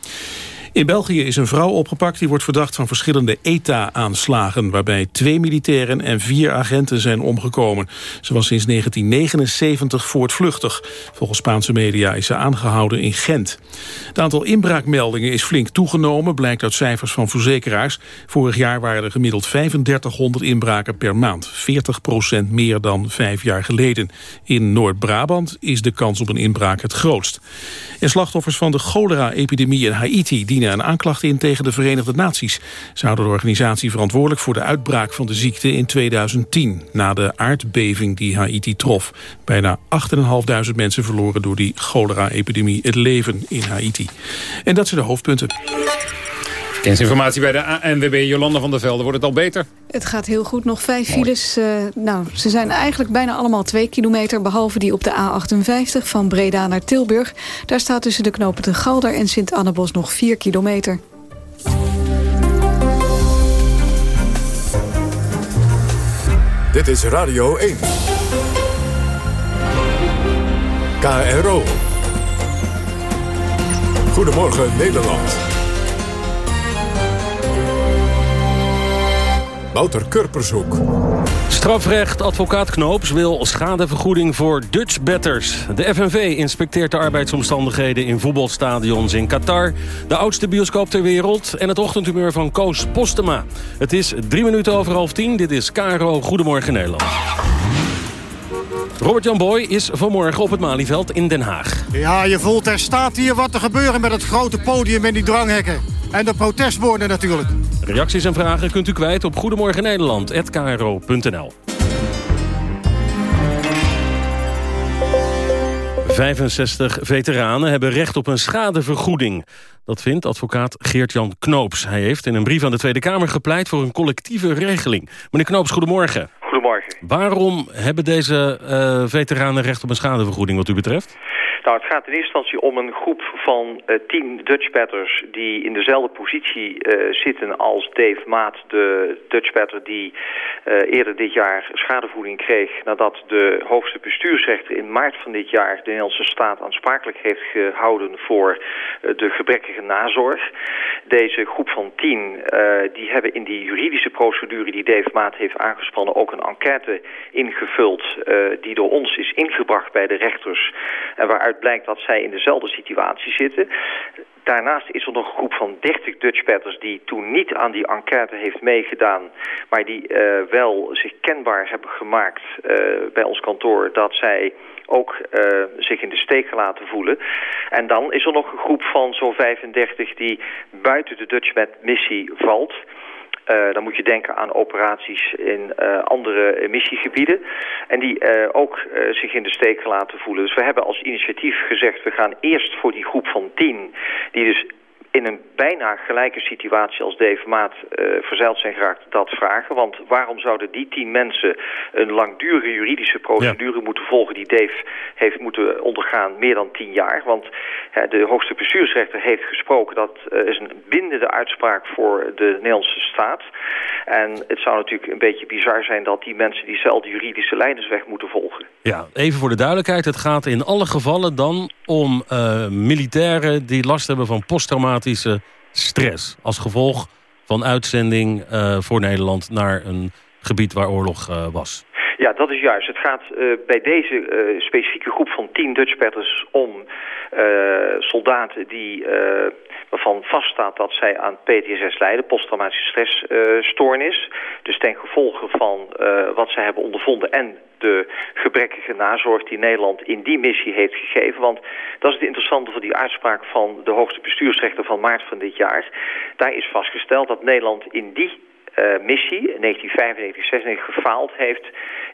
In België is een vrouw opgepakt die wordt verdacht van verschillende ETA-aanslagen... waarbij twee militairen en vier agenten zijn omgekomen. Ze was sinds 1979 voortvluchtig. Volgens Spaanse media is ze aangehouden in Gent. Het aantal inbraakmeldingen is flink toegenomen... blijkt uit cijfers van verzekeraars. Vorig jaar waren er gemiddeld 3500 inbraken per maand. 40% meer dan vijf jaar geleden. In Noord-Brabant is de kans op een inbraak het grootst. En slachtoffers van de cholera-epidemie in Haiti... dienen een aanklacht in tegen de Verenigde Naties. Ze houden de organisatie verantwoordelijk voor de uitbraak van de ziekte in 2010... na de aardbeving die Haiti trof. Bijna 8.500 mensen verloren door die cholera-epidemie het leven in Haiti. En dat zijn de hoofdpunten. Verkeersinformatie bij de ANWB Jolanda van der Velde. Wordt het al beter? Het gaat heel goed. Nog vijf files. eh, nou, ze zijn eigenlijk bijna allemaal twee kilometer... behalve die op de A58 van Breda naar Tilburg. Daar staat tussen de knopen de Galder en Sint-Annebos nog vier kilometer. Dit is Radio 1. KRO. Goedemorgen Nederland. Wouter Kurpershoek. Strafrecht advocaat Knoops wil schadevergoeding voor Dutch Betters. De FNV inspecteert de arbeidsomstandigheden in voetbalstadions in Qatar. De oudste bioscoop ter wereld en het ochtendhumeur van Koos Postema. Het is drie minuten over half tien. Dit is Caro Goedemorgen Nederland. Robert-Jan Boy is vanmorgen op het Malieveld in Den Haag. Ja, je voelt er staat hier wat te gebeuren met het grote podium en die dranghekken. En de protestborden natuurlijk. Reacties en vragen kunt u kwijt op Goedemorgen Nederland@kro.nl. 65 veteranen hebben recht op een schadevergoeding. Dat vindt advocaat Geert-Jan Knoops. Hij heeft in een brief aan de Tweede Kamer gepleit voor een collectieve regeling. Meneer Knoops, goedemorgen. Goedemorgen. Waarom hebben deze eh, veteranen recht op een schadevergoeding wat u betreft? Nou, het gaat in eerste instantie om een groep van eh, tien Dutch batters die in dezelfde positie eh, zitten als Dave Maat, de Dutch batter die eh, eerder dit jaar schadevoeding kreeg nadat de hoogste bestuursrechter in maart van dit jaar de Nederlandse staat aansprakelijk heeft gehouden voor de gebrekkige nazorg. Deze groep van tien, die hebben in die juridische procedure die Dave Maat heeft aangespannen ook een enquête ingevuld die door ons is ingebracht bij de rechters en waaruit blijkt dat zij in dezelfde situatie zitten. Daarnaast is er nog een groep van 30 Dutch batters die toen niet aan die enquête heeft meegedaan, maar die eh, wel zich kenbaar hebben gemaakt eh, bij ons kantoor dat zij ook eh, zich in de steek gelaten voelen. En dan is er nog een groep van zo'n 35 die buiten de Dutch Bat missie valt. Uh, dan moet je denken aan operaties in uh, andere missiegebieden. En die uh, ook zich in de steek gelaten voelen. Dus we hebben als initiatief gezegd... we gaan eerst voor die groep van tien... die dus in een bijna gelijke situatie als Dave Maat uh, verzeild zijn geraakt, dat vragen. Want waarom zouden die tien mensen een langdurige juridische procedure ja. moeten volgen die Dave heeft moeten ondergaan meer dan tien jaar? Want de hoogste bestuursrechter heeft gesproken dat uh, is een bindende uitspraak voor de Nederlandse staat. En het zou natuurlijk een beetje bizar zijn dat die mensen diezelfde juridische leidersweg moeten volgen. Ja, even voor de duidelijkheid. Het gaat in alle gevallen dan om militairen die last hebben van posttraumatische stress. Als gevolg van uitzending uh, voor Nederland naar een gebied waar oorlog uh, was. Ja, dat is juist. Het gaat uh, bij deze specifieke groep van tien Dutch batters om soldaten die, waarvan vaststaat dat zij aan PTSS lijden, posttraumatische stressstoornis. dus ten gevolge van wat zij hebben ondervonden en de gebrekkige nazorg die Nederland in die missie heeft gegeven. Want dat is het interessante van die uitspraak van de hoogste bestuursrechter van maart van dit jaar. Daar is vastgesteld dat Nederland in die uh, missie, 1995-96, gefaald heeft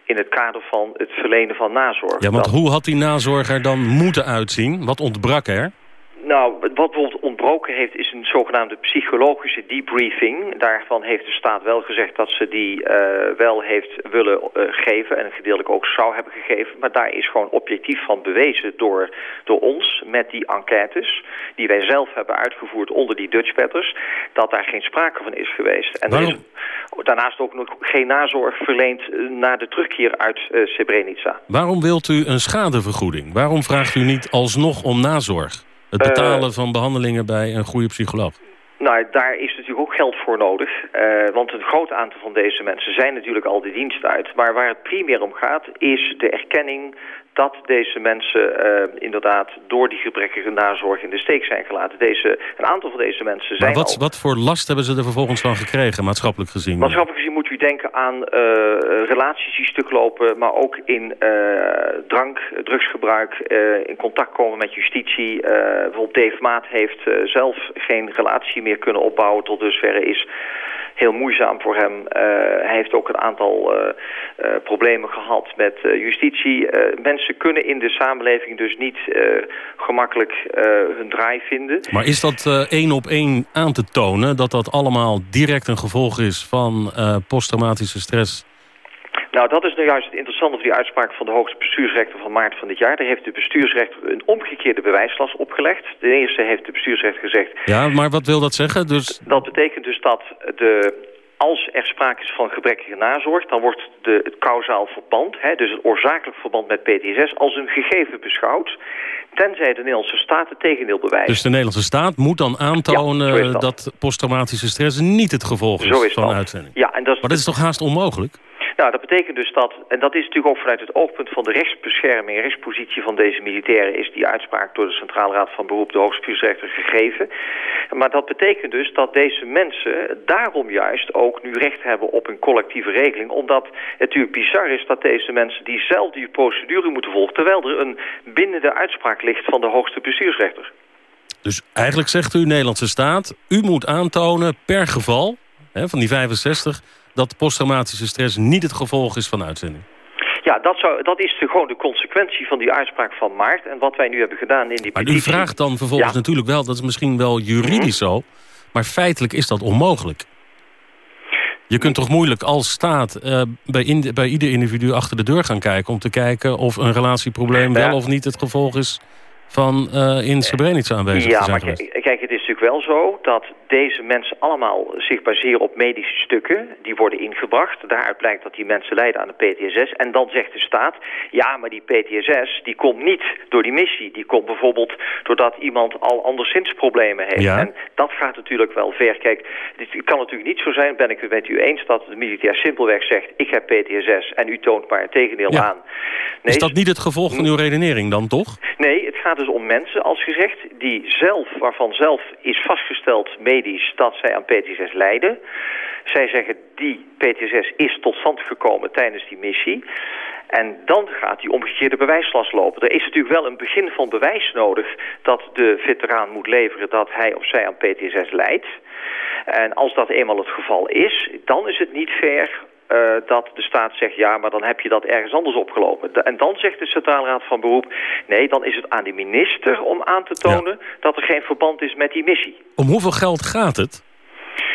in het kader van het verlenen van nazorg. Ja, want dat... hoe had die nazorg er dan moeten uitzien? Wat ontbrak er? Nou, wat bijvoorbeeld ontbroken heeft is een zogenaamde psychologische debriefing. Daarvan heeft de staat wel gezegd dat ze die eh, wel heeft willen eh, geven en gedeeltelijk ook zou hebben gegeven. Maar daar is gewoon objectief van bewezen door, door ons met die enquêtes die wij zelf hebben uitgevoerd onder die Dutchbatters, dat daar geen sprake van is geweest. En is daarnaast ook nog geen nazorg verleend eh, na de terugkeer uit eh, Srebrenica. Waarom wilt u een schadevergoeding? Waarom vraagt u niet alsnog om nazorg? Het Eh, betalen van behandelingen bij een goede psycholoog. Nou, daar is natuurlijk ook geld voor nodig. eh, want een groot aantal van deze mensen zijn natuurlijk al de dienst uit. Maar waar het primair om gaat, is de erkenning dat deze mensen eh, inderdaad door die gebrekkige nazorg in de steek zijn gelaten. Deze, een aantal van deze mensen zijn Maar wat, al... wat voor last hebben ze er vervolgens van gekregen, maatschappelijk gezien? Maatschappelijk gezien u denken aan eh, relaties die stuk lopen, maar ook in eh, drank, drugsgebruik, eh, in contact komen met justitie. Bijvoorbeeld Dave Maat heeft zelf geen relatie meer kunnen opbouwen tot dusverre is heel moeizaam voor hem. Hij heeft ook een aantal problemen gehad met justitie. Mensen kunnen in de samenleving dus niet gemakkelijk hun draai vinden. Maar is dat één op één aan te tonen... dat dat allemaal direct een gevolg is van posttraumatische stress... Nou, dat is nou juist het interessante van die uitspraak van de hoogste bestuursrechter van maart van dit jaar. Daar heeft de bestuursrechter een omgekeerde bewijslast opgelegd. De eerste heeft de bestuursrechter gezegd... Ja, maar wat wil dat zeggen? Dus Dat betekent dus dat de, als er sprake is van gebrekkige nazorg... dan wordt de, het kausaal verband, hè, dus het oorzakelijk verband met PTSS... als een gegeven beschouwd, tenzij de Nederlandse staat het tegendeel bewijst. Dus de Nederlandse staat moet dan aantonen Ja, is dat. dat. posttraumatische stress niet het gevolg is, van dat. uitzending. Ja, en dat is Maar dat is toch haast onmogelijk? Nou, dat betekent dus dat, en dat is natuurlijk ook vanuit het oogpunt van de rechtsbescherming, rechtspositie van deze militairen, is die uitspraak door de Centrale Raad van Beroep, de hoogste gegeven. Maar dat betekent dus dat deze mensen daarom juist ook nu recht hebben op een collectieve regeling, omdat het natuurlijk bizar is dat deze mensen diezelfde procedure moeten volgen, terwijl er een bindende uitspraak ligt van de hoogste bestuursrechter. Dus eigenlijk zegt u, Nederlandse staat... u moet aantonen per geval hè, van die 65... dat posttraumatische stress niet het gevolg is van uitzending. Ja, dat, zou, dat is de, gewoon de consequentie van die uitspraak van maart. En wat wij nu hebben gedaan in die Maar u petitie... vraagt dan vervolgens Ja. natuurlijk wel... dat is misschien wel juridisch zo... maar feitelijk is dat onmogelijk. Je kunt toch moeilijk als staat eh, bij, in- bij ieder individu achter de deur gaan kijken... om te kijken of een relatieprobleem Ja. wel of niet het gevolg is... van eh, in Srebrenica aanwezig te Ja, zijn maar geweest. kijk, het is natuurlijk wel zo dat deze mensen allemaal zich baseren op medische stukken. Die worden ingebracht. Daaruit blijkt dat die mensen lijden aan de PTSS. En dan zegt de staat, ja, maar die PTSS die komt niet door die missie. Die komt bijvoorbeeld doordat iemand al anderszins problemen heeft. Ja. En dat gaat natuurlijk wel ver. Kijk, het kan natuurlijk niet zo zijn, ben ik het met u eens, dat de militair simpelweg zegt, ik heb PTSS en u toont maar het tegendeel Ja. aan. Is dat niet het gevolg van uw redenering dan toch? Nee, het gaat dus om mensen, als gezegd, die zelf, waarvan zelf is vastgesteld medisch dat zij aan PTSS lijden. Zij zeggen, die PTSS is tot stand gekomen tijdens die missie. En dan gaat die omgekeerde bewijslast lopen. Er is natuurlijk wel een begin van bewijs nodig dat de veteraan moet leveren dat hij of zij aan PTSS lijdt. En als dat eenmaal het geval is, dan is het niet fair eh, dat de staat zegt, ja, maar dan heb je dat ergens anders opgelopen. De- en dan zegt de Centrale Raad van Beroep, nee, dan is het aan de minister om aan te tonen dat er geen verband is met die missie. Om hoeveel geld gaat het?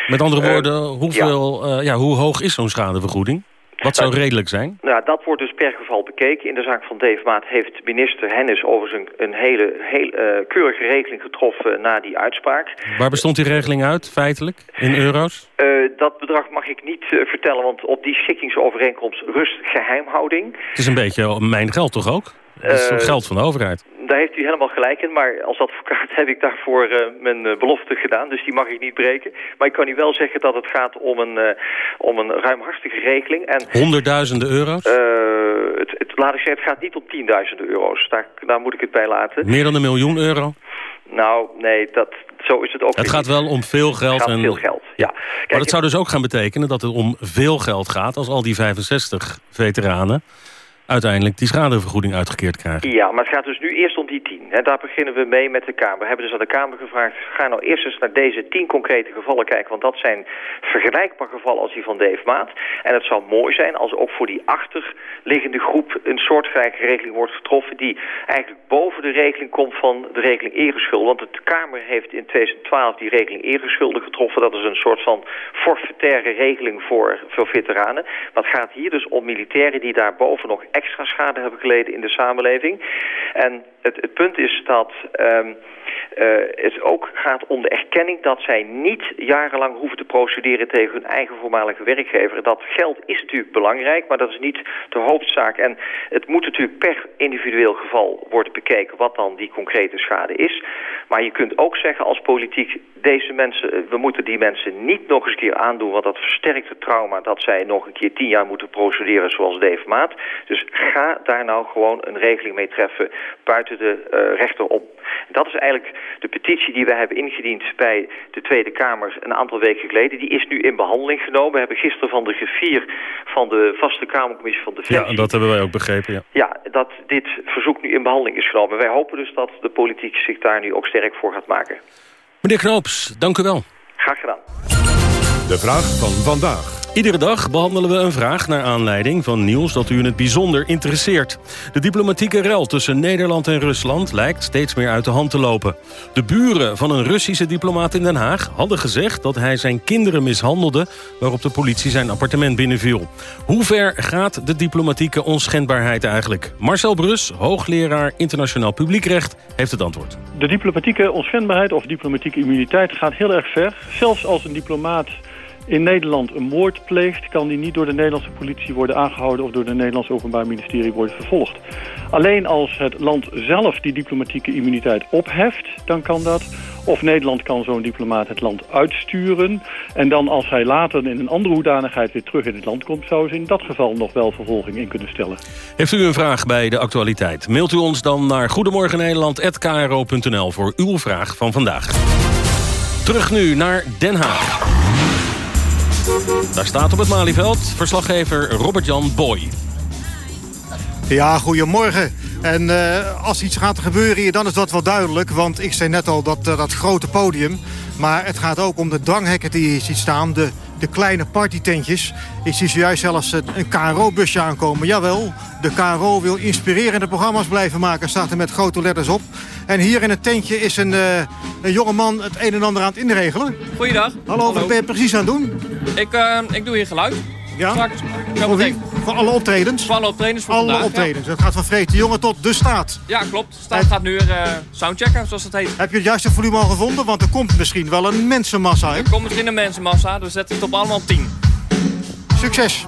Met andere Eh, woorden, hoeveel, ja. ja, hoe hoog is zo'n schadevergoeding? Wat zou redelijk zijn? Nou, dat wordt dus per geval bekeken. In de zaak van Dave Maat heeft minister Hennis overigens een, een hele heel, eh, keurige regeling getroffen na die uitspraak. Waar bestond die regeling uit, feitelijk? In euro's? Eh, dat bedrag mag ik niet eh, vertellen, want op die schikkingsovereenkomst rust geheimhouding. Het is een beetje mijn geld toch ook? Is Eh, geld van de overheid. Daar heeft u helemaal gelijk in, maar als advocaat *laughs* heb ik daarvoor eh, mijn eh, belofte gedaan, dus die mag ik niet breken. Maar ik kan u wel zeggen dat het gaat om een, om een ruimhartige regeling. En Honderdduizenden euro's? het, het, laat ik zeggen, het gaat niet om tienduizenden euro's. Daar, daar moet ik het bij laten. Meer dan een miljoen euro? Nou, nee, dat, zo is het ook Het gaat wel om veel geld. Het gaat en... veel geld, ja. maar dat zou dus ook gaan betekenen dat het om veel geld gaat... als al die 65 veteranen uiteindelijk die schadevergoeding uitgekeerd krijgen. Ja, maar het gaat dus nu eerst om die tien. Daar beginnen we mee met de Kamer. We hebben dus aan de Kamer gevraagd... ga nou eerst eens naar deze tien concrete gevallen kijken... want dat zijn vergelijkbare gevallen als die van Dave Maat. En het zou mooi zijn als ook voor die achterliggende groep... een soortgelijke regeling wordt getroffen... die eigenlijk boven de regeling komt van de regeling ereschulden. Want de Kamer heeft in 2012 die regeling ereschulden getroffen. Dat is een soort van forfaitaire regeling voor, voor veteranen. Maar het gaat hier dus om militairen die daarboven nog schade hebben geleden in de samenleving. En het, het punt is dat ehm, eh, het ook gaat om de erkenning dat zij niet jarenlang hoeven te procederen tegen hun eigen voormalige werkgever. Dat geld is natuurlijk belangrijk, maar dat is niet de hoofdzaak. En het moet natuurlijk per individueel geval worden bekeken wat dan die concrete schade is. Maar je kunt ook zeggen als politiek, deze mensen, eh, we moeten die mensen niet nog eens een keer aandoen, want dat versterkt het trauma dat zij nog een keer tien jaar moeten procederen zoals Dave Maat. Dus ga daar nou gewoon een regeling mee treffen buiten de uh, rechter om. Dat is eigenlijk de petitie die we hebben ingediend bij de Tweede Kamer een aantal weken geleden. Die is nu in behandeling genomen. We hebben gisteren van de griffier van de vaste Kamercommissie van Defensie... Ja, en dat hebben wij ook begrepen, ja. Ja, dat dit verzoek nu in behandeling is genomen. Wij hopen dus dat de politiek zich daar nu ook sterk voor gaat maken. Meneer Knoops, dank u wel. Graag gedaan. De vraag van vandaag. Iedere dag behandelen we een vraag naar aanleiding van nieuws dat u in het bijzonder interesseert. De diplomatieke rel tussen Nederland en Rusland lijkt steeds meer uit de hand te lopen. De buren van een Russische diplomaat in Den Haag hadden gezegd dat hij zijn kinderen mishandelde... waarop de politie zijn appartement binnenviel. Hoe ver gaat de diplomatieke onschendbaarheid eigenlijk? Marcel Brus, hoogleraar internationaal publiekrecht, heeft het antwoord. De diplomatieke onschendbaarheid of diplomatieke immuniteit gaat heel erg ver. Zelfs als een diplomaat in Nederland een moord pleegt... kan die niet door de Nederlandse politie worden aangehouden... of door het Nederlands Openbaar Ministerie worden vervolgd. Alleen als het land zelf die diplomatieke immuniteit opheft, dan kan dat. Of Nederland kan zo'n diplomaat het land uitsturen. En dan als hij later in een andere hoedanigheid weer terug in het land komt... zou ze in dat geval nog wel vervolging in kunnen stellen. Heeft u een vraag bij de actualiteit? Mailt u ons dan naar goedemorgennederland.kro.nl voor uw vraag van vandaag. Terug nu naar Den Haag. Daar staat op het Malieveld verslaggever Robert-Jan Boy. Ja, goedemorgen. En uh, als iets gaat gebeuren hier, dan is dat wel duidelijk. Want ik zei net al, dat, uh, dat grote podium. Maar het gaat ook om de dranghekken die je ziet staan. De, de kleine partytentjes. Ik zie zojuist zelfs een, KRO-busje aankomen. Jawel, de KRO wil inspirerende programma's blijven maken. Staat er met grote letters op. En hier in het tentje is een, uh, een jongeman het een en ander aan het inregelen. Goeiedag. Hallo, Hallo. wat ben je precies aan het doen? Ik, uh, ik doe hier geluid. Ja? Straks, voor, wie? voor alle optredens? Voor alle optredens voor Alle vandaag, optredens. Het gaat van Freek de Jonge tot de staat. Ja, klopt. De staat gaat nu uh, soundchecken, zoals dat heet. Heb je het juiste volume al gevonden? Want er komt misschien wel een mensenmassa. Er komt misschien een mensenmassa, dus zet het op allemaal op 10. Succes.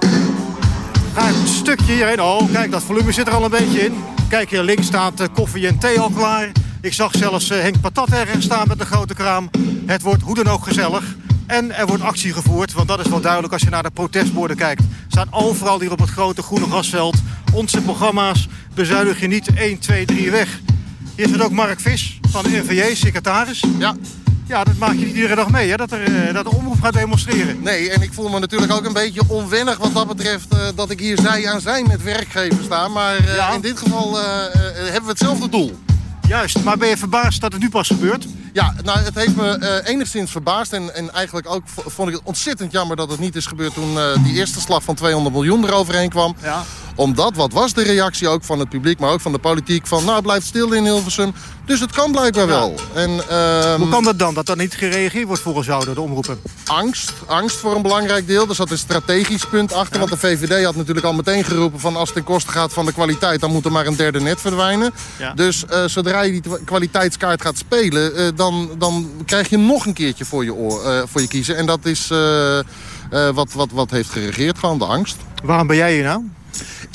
Ga een stukje hierheen. Oh, kijk, dat volume zit er al een beetje in. Kijk, hier links staat uh, koffie en thee al klaar. Ik zag zelfs uh, Henk Patat ergens staan met een grote kraam. Het wordt hoe dan ook gezellig. En er wordt actie gevoerd, want dat is wel duidelijk als je naar de protestborden kijkt. Er staan overal hier op het grote groene grasveld. Onze programma's bezuinig je niet 1, 2, 3 weg. Hier zit ook Mark Vis van de NVJ, secretaris. Ja. Ja, dat maak je niet iedere dag mee, hè? Dat, er, uh, dat de omroep gaat demonstreren. Nee, en ik voel me natuurlijk ook een beetje onwennig wat dat betreft... Uh, dat ik hier zij aan zij met werkgevers sta. Maar uh, ja. in dit geval hebben we hetzelfde doel. Juist, maar ben je verbaasd dat het nu pas gebeurt? Ja, nou, het heeft me uh, enigszins verbaasd. En, en eigenlijk ook vond ik het ontzettend jammer dat het niet is gebeurd... toen uh, die eerste slag van 200 miljoen eroverheen kwam. Ja. Omdat, wat was de reactie ook van het publiek, maar ook van de politiek... van, nou, blijf stil in Hilversum. Dus het kan blijkbaar wel. En, uh, Hoe kan dat dan, dat er niet gereageerd wordt volgens jou door de omroepen? Angst. Angst voor een belangrijk deel. Er zat een strategisch punt achter. Ja. Want de VVD had natuurlijk al meteen geroepen... van als het ten koste gaat van de kwaliteit... dan moet er maar een derde net verdwijnen. Ja. Dus uh, zodra je die kwaliteitskaart gaat spelen... Uh, dan, dan krijg je nog een keertje voor je, oor, uh, voor je kiezen. En dat is wat, wat, wat heeft geregeerd, gewoon de angst. Waarom ben jij hier nou?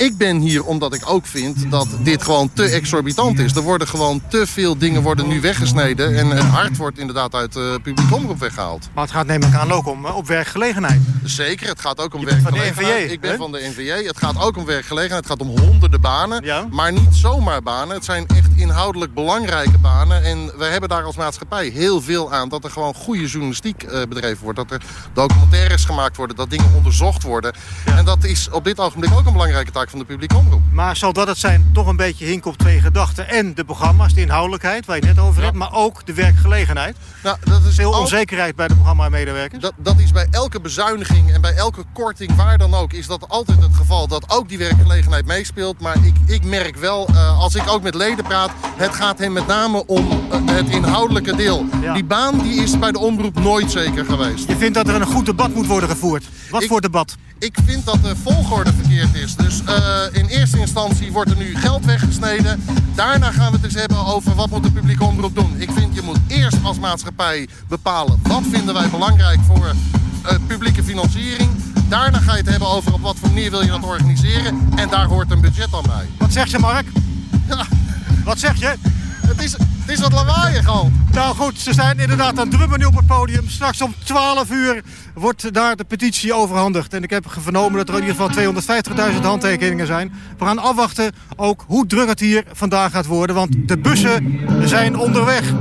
Ik ben hier omdat ik ook vind dat dit gewoon te exorbitant is. Er worden gewoon te veel dingen worden nu weggesneden. En het hart wordt inderdaad uit de uh, publieke omroep weggehaald. Maar het gaat neem ik aan ook om uh, op werkgelegenheid. Zeker, het gaat ook om werkgelegenheid. Van de NVJ, ik ben hè? van de NVJ. Het gaat ook om werkgelegenheid. Het gaat om honderden banen. Ja. Maar niet zomaar banen. Het zijn echt inhoudelijk belangrijke banen. En we hebben daar als maatschappij heel veel aan. Dat er gewoon goede journalistiek uh, bedreven wordt. Dat er documentaires gemaakt worden. Dat dingen onderzocht worden. Ja. En dat is op dit ogenblik ook een belangrijke taak van de publieke omroep. Maar zal dat het zijn, toch een beetje hink op twee gedachten. En de programma's, de inhoudelijkheid, waar je net over hebt. Maar ook de werkgelegenheid. Nou, dat is Veel al- onzekerheid bij de programmamedewerkers. Dat, dat is bij elke bezuiniging en bij elke korting, waar dan ook, is dat altijd het geval dat ook die werkgelegenheid meespeelt. Maar ik, ik merk wel, eh, als ik ook met leden praat, het gaat hen met name om eh, het inhoudelijke deel. Die baan die is bij de omroep nooit zeker geweest. Je vindt dat er een goed debat moet worden gevoerd. Wat voor debat? Ik vind dat de volgorde verkeerd is. Dus in eerste instantie wordt er nu geld weggesneden. Daarna gaan we het eens hebben over wat moet de publieke omroep doen. Ik vind je moet eerst als maatschappij bepalen wat vinden wij belangrijk voor eh, publieke financiering. Daarna ga je het hebben over op wat voor manier wil je dat organiseren. En daar hoort een budget aan bij. Wat zeg je, Mark? Wat zeg je? Het is, het is wat lawaaiig al. Nou goed, ze zijn inderdaad aan het drummen nu op het podium. Straks om 12 uur wordt daar de petitie overhandigd. En ik heb vernomen dat er in ieder geval 250.000 handtekeningen zijn. We gaan afwachten ook hoe druk het hier vandaag gaat worden. Want de bussen zijn onderweg.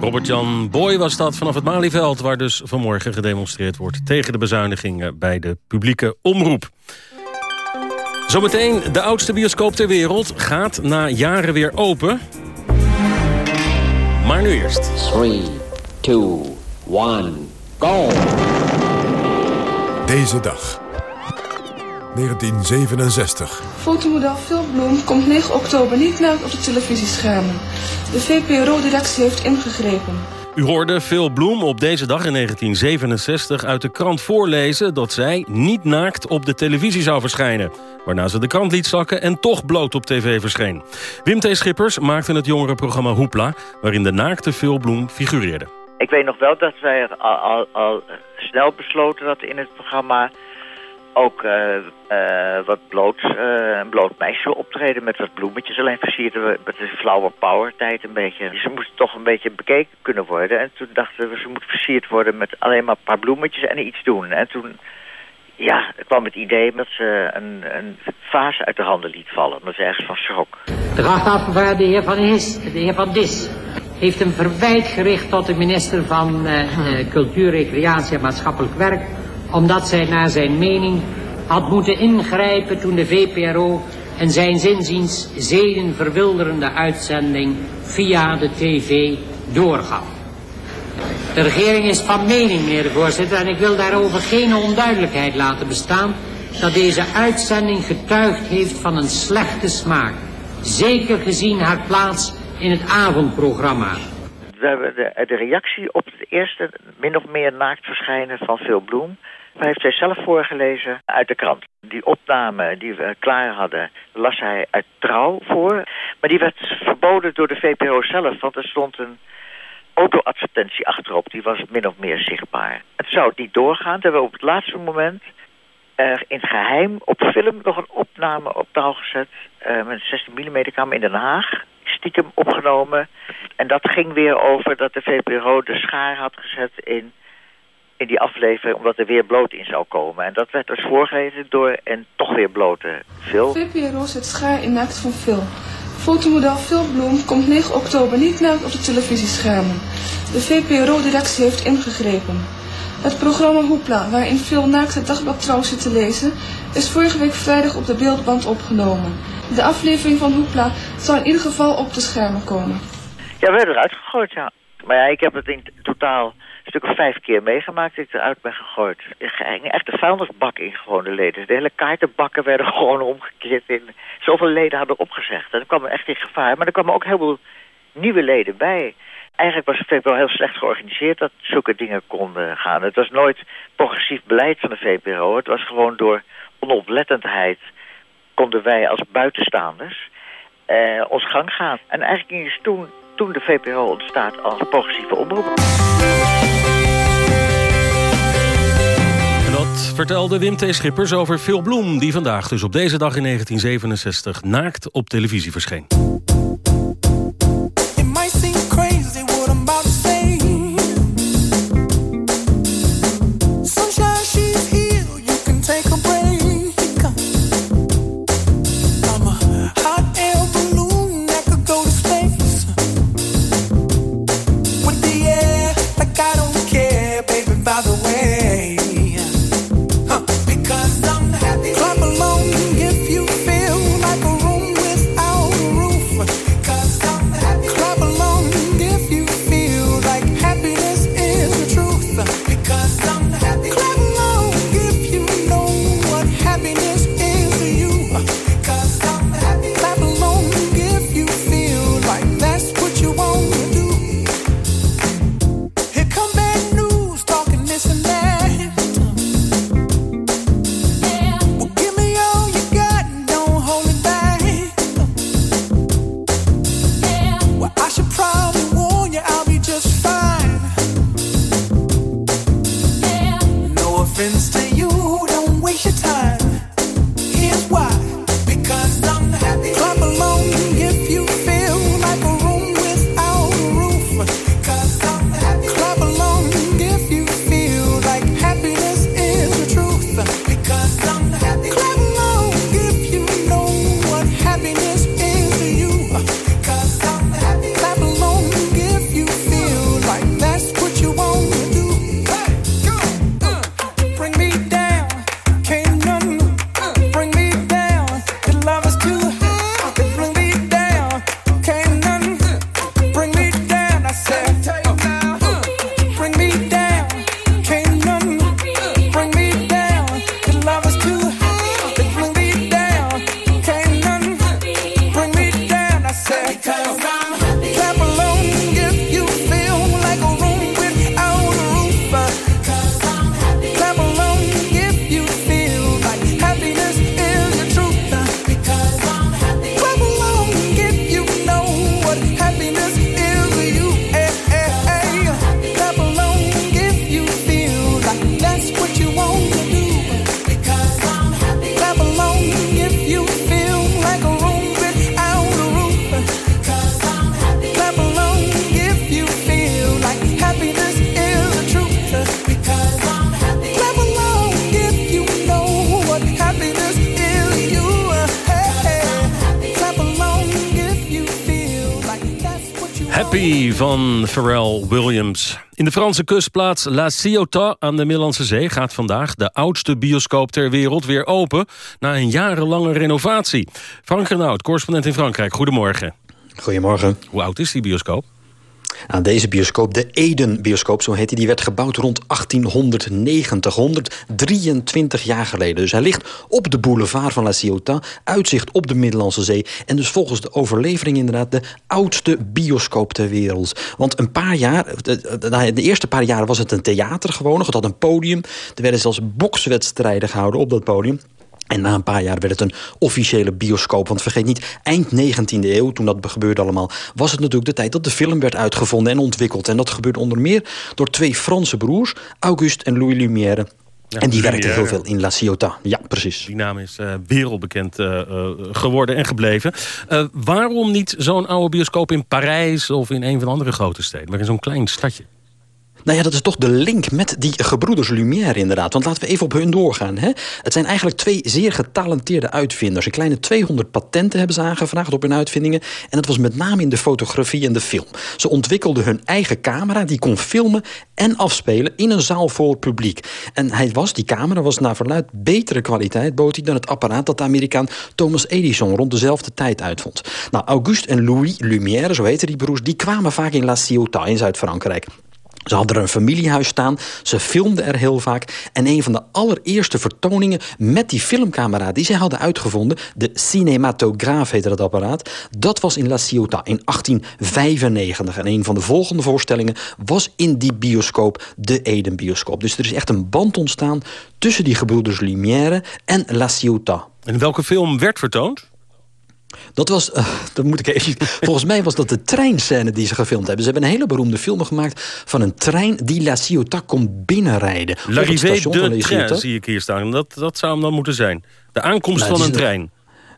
Robert-Jan Boy was dat vanaf het Malieveld... waar dus vanmorgen gedemonstreerd wordt tegen de bezuinigingen bij de publieke omroep. Zometeen de oudste bioscoop ter wereld gaat na jaren weer open. Maar nu eerst. 3, 2, 1, go! Deze dag. 1967. Fotomodel Phil Bloem komt 9 oktober niet meer op de televisieschermen. De VPRO-directie heeft ingegrepen. U hoorde Phil Bloem op deze dag in 1967 uit de krant voorlezen... dat zij niet naakt op de televisie zou verschijnen. Waarna ze de krant liet zakken en toch bloot op tv verscheen. Wim T. Schippers maakte het jongerenprogramma Hoepla... waarin de naakte Phil Bloem figureerde. Ik weet nog wel dat wij al, al, al snel besloten dat in het programma ook eh, eh, wat bloot, eh, een bloot meisje optreden met wat bloemetjes. Alleen versierden we met de flower power tijd een beetje. Ze moesten toch een beetje bekeken kunnen worden. En toen dachten we, ze moet versierd worden met alleen maar een paar bloemetjes en iets doen. En toen ja, kwam het idee dat ze een, een vaas uit de handen liet vallen. Omdat ze ergens van schrok. De grachtafgevaardigde de heer Van His, de heer Van Dis, heeft een verwijt gericht tot de minister van Cultuur, Recreatie en Maatschappelijk Werk, omdat zij naar zijn mening had moeten ingrijpen toen de VPRO en zijn zinziens zedenverwilderende uitzending via de tv doorgaf. De regering is van mening, meneer de voorzitter, en ik wil daarover geen onduidelijkheid laten bestaan, dat deze uitzending getuigd heeft van een slechte smaak. Zeker gezien haar plaats in het avondprogramma. We hebben de, de reactie op het eerste min of meer naakt verschijnen van Phil Bloem. Hij heeft zij zelf voorgelezen uit de krant. Die opname die we klaar hadden, las hij uit trouw voor. Maar die werd verboden door de VPRO zelf, want er stond een auto-advertentie achterop. Die was min of meer zichtbaar. Het zou niet doorgaan. Toen hebben we op het laatste moment in het geheim op film nog een opname op touw gezet. eh, met een 16 mm camera in Den Haag. Stiekem opgenomen. En dat ging weer over dat de VPRO de schaar had gezet in, in die aflevering. Omdat er weer bloot in zou komen. En dat werd dus voorgelezen door een toch weer blote Phil. VPRO zet schaar in naakt van Phil. Fotomodel Phil Bloem komt 9 oktober niet meer op de televisieschermen. De VPRO-directie heeft ingegrepen. Het programma Hoepla, waarin Phil naakt het dagblad Trouw zit te lezen, is vorige week vrijdag op de beeldband opgenomen. De aflevering van Hoepla zal in ieder geval op de schermen komen. Ja, we hebben eruit gegooid, ja. Maar ja, ik heb het in totaal stuk of vijf keer meegemaakt dat ik eruit ben gegooid. Echt de vuilnisbak in gewoon de leden. De hele kaartenbakken werden *laughs* gewoon omgekeerd in. Zoveel leden hadden opgezegd. En dat kwam echt in gevaar. Maar er kwamen ook heel veel nieuwe leden bij. Eigenlijk was het VPRO heel slecht georganiseerd dat zulke dingen konden gaan. Het was nooit progressief beleid van de VPRO. Het was gewoon door onoplettendheid konden wij als buitenstaanders eh, ons gang gaan. En eigenlijk is toen, toen de VPRO ontstaat als progressieve omroep. Vertelde Wim T. Schippers over Phil Bloem... die vandaag dus op deze dag in 1967 naakt op televisie verscheen. Pharrell Williams. In de Franse kustplaats La Ciotat aan de Middellandse Zee... gaat vandaag de oudste bioscoop ter wereld weer open... na een jarenlange renovatie. Frank Renaud, correspondent in Frankrijk. Goedemorgen. Goedemorgen. Hoe oud is die bioscoop? Aan deze bioscoop, de Eden-bioscoop, zo heet hij... die werd gebouwd rond 1890, 123 jaar geleden. Dus hij ligt op de boulevard van La Ciotat... uitzicht op de Middellandse Zee... en dus volgens de overlevering inderdaad de oudste bioscoop ter wereld. Want een paar jaar, de, de, eerste paar jaren was het een theater gewoon. Het had een podium. Er werden zelfs bokswedstrijden gehouden op dat podium. En na een paar jaar werd het een officiële bioscoop. Want vergeet niet, eind 19e eeuw, toen dat gebeurde allemaal... was het natuurlijk de tijd dat de film werd uitgevonden en ontwikkeld. En dat gebeurde onder meer door twee Franse broers... Auguste en Louis Lumière... en die werkten heel veel in La Ciotat. Ja, precies. Die naam is uh, wereldbekend uh, uh, geworden en gebleven. waarom niet zo'n oude bioscoop in Parijs of in een van de andere grote steden? Maar in zo'n klein stadje? Nou ja, dat is toch de link met die gebroeders Lumière inderdaad. Want laten we even op hun doorgaan. Hè? Het zijn eigenlijk twee zeer getalenteerde uitvinders. Een kleine 200 patenten hebben ze aangevraagd op hun uitvindingen. En dat was met name in de fotografie en de film. Ze ontwikkelden hun eigen camera, die kon filmen en afspelen in een zaal voor het publiek. En hij was, die camera was naar verluid betere kwaliteit, bood hij dan het apparaat dat de Amerikaan Thomas Edison rond dezelfde tijd uitvond. Nou, Auguste en Louis Lumière, zo heten die broers, die kwamen vaak in La Ciotat in Zuid-Frankrijk. Ze hadden er een familiehuis staan, ze filmden er heel vaak... en een van de allereerste vertoningen met die filmcamera... die zij hadden uitgevonden, de cinematograaf heette dat apparaat... dat was in La Ciotat in 1895. En een van de volgende voorstellingen was in die bioscoop, de Eden-bioscoop. Dus er is echt een band ontstaan tussen die gebroeders Lumière en La Ciotat. En welke film werd vertoond? Dat was, uh, dat moet ik even. Volgens mij was dat de treinscène die ze gefilmd hebben. Ze hebben een hele beroemde film gemaakt van een trein die La Ciotat komt binnenrijden. L'arrivée de train zie ik hier staan. Dat, dat zou hem dan moeten zijn. De aankomst nou, van een trein.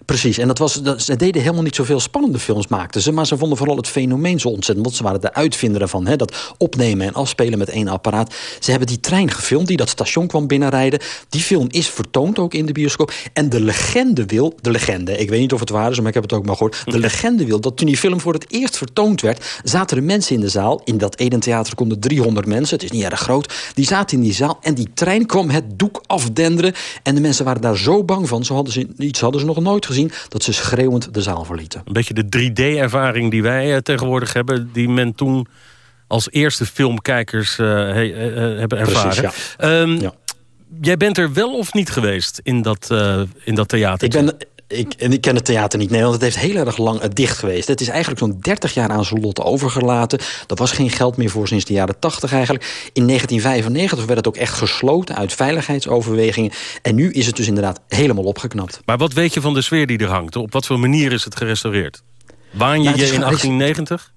Precies, en dat was, dat, ze deden helemaal niet zoveel spannende films, maakten ze. Maar ze vonden vooral het fenomeen zo ontzettend. Want ze waren de uitvinder van hè, dat opnemen en afspelen met één apparaat. Ze hebben die trein gefilmd die dat station kwam binnenrijden. Die film is vertoond ook in de bioscoop. En de legende wil, de legende, ik weet niet of het waar is, maar ik heb het ook maar gehoord. De legende wil dat toen die film voor het eerst vertoond werd... zaten er mensen in de zaal. In dat Eden Theater konden 300 mensen, het is niet erg groot. Die zaten in die zaal en die trein kwam het doek afdenderen. En de mensen waren daar zo bang van. Zo hadden ze, iets hadden ze nog nooit gezien dat ze schreeuwend de zaal verlieten. Een beetje de 3D-ervaring die wij uh, tegenwoordig hebben... die men toen als eerste filmkijkers uh, he, uh, hebben ervaren. Precies, ja. Um, ja. Jij bent er wel of niet geweest in dat, in dat theater? Ik ben, ik, en ik ken het theater niet, nee, want het heeft heel erg lang dicht geweest. Het is eigenlijk zo'n 30 jaar aan zijn lot overgelaten. Er was geen geld meer voor sinds de jaren 80 eigenlijk. In 1995 werd het ook echt gesloten uit veiligheidsoverwegingen. En nu is het dus inderdaad helemaal opgeknapt. Maar wat weet je van de sfeer die er hangt? Op wat voor manier is het gerestaureerd? Waan je Nou, je in gewoon- 1890?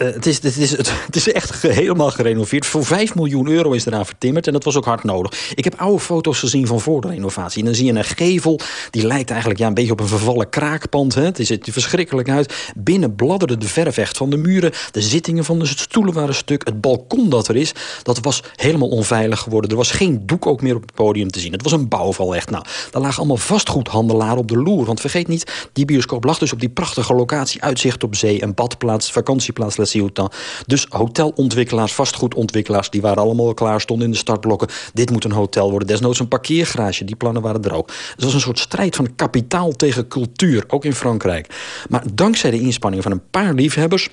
Uh, het, is, is, het, is *laughs* echt helemaal gerenoveerd. Voor 5 miljoen euro is eraan vertimmerd. En dat was ook hard nodig. Ik heb oude foto's gezien van voor de renovatie. En dan zie je een gevel. Die lijkt eigenlijk ja, een beetje op een vervallen kraakpand. Hè. Het ziet er verschrikkelijk uit. Binnen bladderde de verf echt van de muren. De zittingen van de stoelen waren stuk. Het balkon dat er is, dat was helemaal onveilig geworden. Er was geen doek ook meer op het podium te zien. Het was een bouwval echt. Nou, daar lagen allemaal vastgoedhandelaren op de loer. Want vergeet niet, die bioscoop lag dus op die prachtige locatie. Uitzicht op zee, een badplaats, vakantieplaats La Ciotat. Dus hotelontwikkelaars, vastgoedontwikkelaars... die waren allemaal al klaar, stonden in de startblokken. Dit moet een hotel worden, desnoods een parkeergarage. Die plannen waren er ook. Het was een soort strijd van kapitaal tegen cultuur, ook in Frankrijk. Maar dankzij de inspanningen van een paar liefhebbers...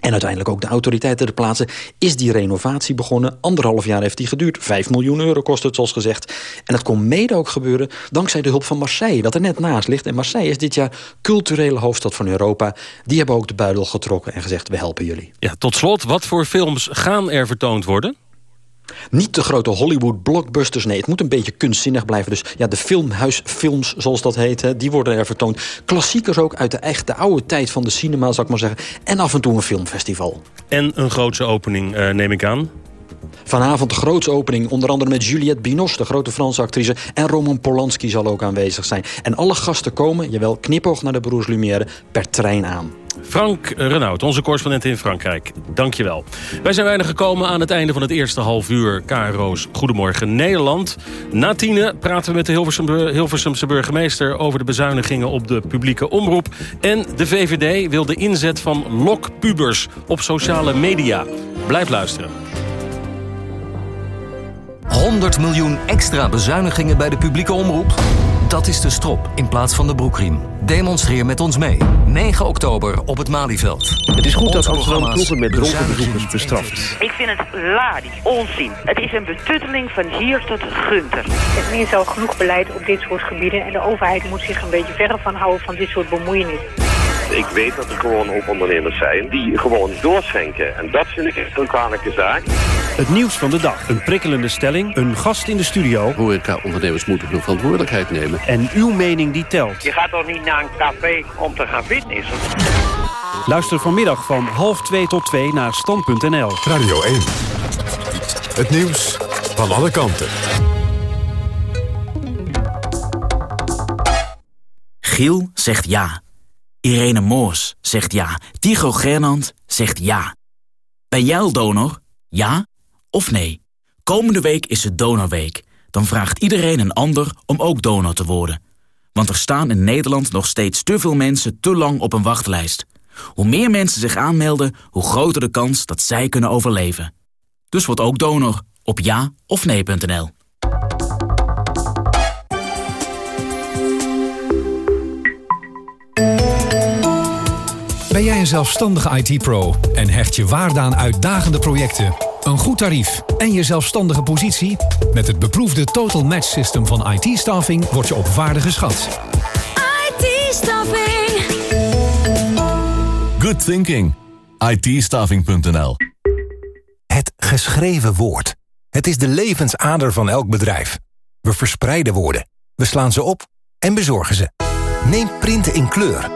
En uiteindelijk ook de autoriteiten ter plaatse is die renovatie begonnen. Anderhalf jaar heeft die geduurd. Vijf miljoen euro kost het, zoals gezegd. En dat kon mede ook gebeuren dankzij de hulp van Marseille... dat er net naast ligt. En Marseille is dit jaar culturele hoofdstad van Europa. Die hebben ook de buidel getrokken en gezegd... we helpen jullie. Ja, tot slot, wat voor films gaan er vertoond worden? Niet de grote Hollywood blockbusters, nee, het moet een beetje kunstzinnig blijven. Dus ja, de filmhuisfilms, zoals dat heet, hè, die worden er vertoond. Klassiekers ook uit de echte oude tijd van de cinema, zou ik maar zeggen. En af en toe een filmfestival. En een grootse opening, eh, neem ik aan. Vanavond de grootste opening, onder andere met Juliette Binoche, de grote Franse actrice. En Roman Polanski zal ook aanwezig zijn. En alle gasten komen, jawel, knipoog naar de broers Lumière, per trein aan. Frank Renaud, onze correspondent in Frankrijk. Dank je wel. Wij zijn weinig gekomen aan het einde van het eerste half uur. KRO's Goedemorgen Nederland. Na tienen praten we met de Hilversum, Hilversumse burgemeester... over de bezuinigingen op de publieke omroep. En de VVD wil de inzet van lokpubers op sociale media. Blijf luisteren. 100 miljoen extra bezuinigingen bij de publieke omroep? Dat is de strop in plaats van de broekriem. Demonstreer met ons mee. 9 oktober op het Malieveld. Het is goed dat Amsterdam kroegen met dronken bezoekers bestraft. Ik vind het ladies, onzin. Het is een betutteling van hier tot Gunter. Er is zo genoeg beleid op dit soort gebieden... en de overheid moet zich een beetje verder van houden van dit soort bemoeienis. Ik weet dat er gewoon ook ondernemers zijn die gewoon doorschenken. En dat vind ik echt een kwalijke zaak. Het nieuws van de dag. Een prikkelende stelling. Een gast in de studio. Horeca-ondernemers moeten hun verantwoordelijkheid nemen. En uw mening die telt. Je gaat toch niet naar een café om te gaan fitnessen? Luister vanmiddag van half 2 tot 2 naar stand.nl. Radio 1. Het nieuws van alle kanten. Giel zegt ja. Irene Moors zegt ja. Tycho Gernand zegt ja. Ben jij al donor? Ja of nee? Komende week is het Donorweek. Dan vraagt iedereen een ander om ook donor te worden. Want er staan in Nederland nog steeds te veel mensen te lang op een wachtlijst. Hoe meer mensen zich aanmelden, hoe groter de kans dat zij kunnen overleven. Dus word ook donor op ja of nee.nl. Ben jij een zelfstandige IT-pro en hecht je waarde aan uitdagende projecten, een goed tarief en je zelfstandige positie? Met het beproefde Total Match System van IT-staffing word je op waarde geschat. IT-staffing. Good thinking. IT-staffing.nl Het geschreven woord. Het is de levensader van elk bedrijf. We verspreiden woorden, we slaan ze op en bezorgen ze. Neem printen in kleur.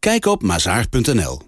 Kijk op mazaar.nl.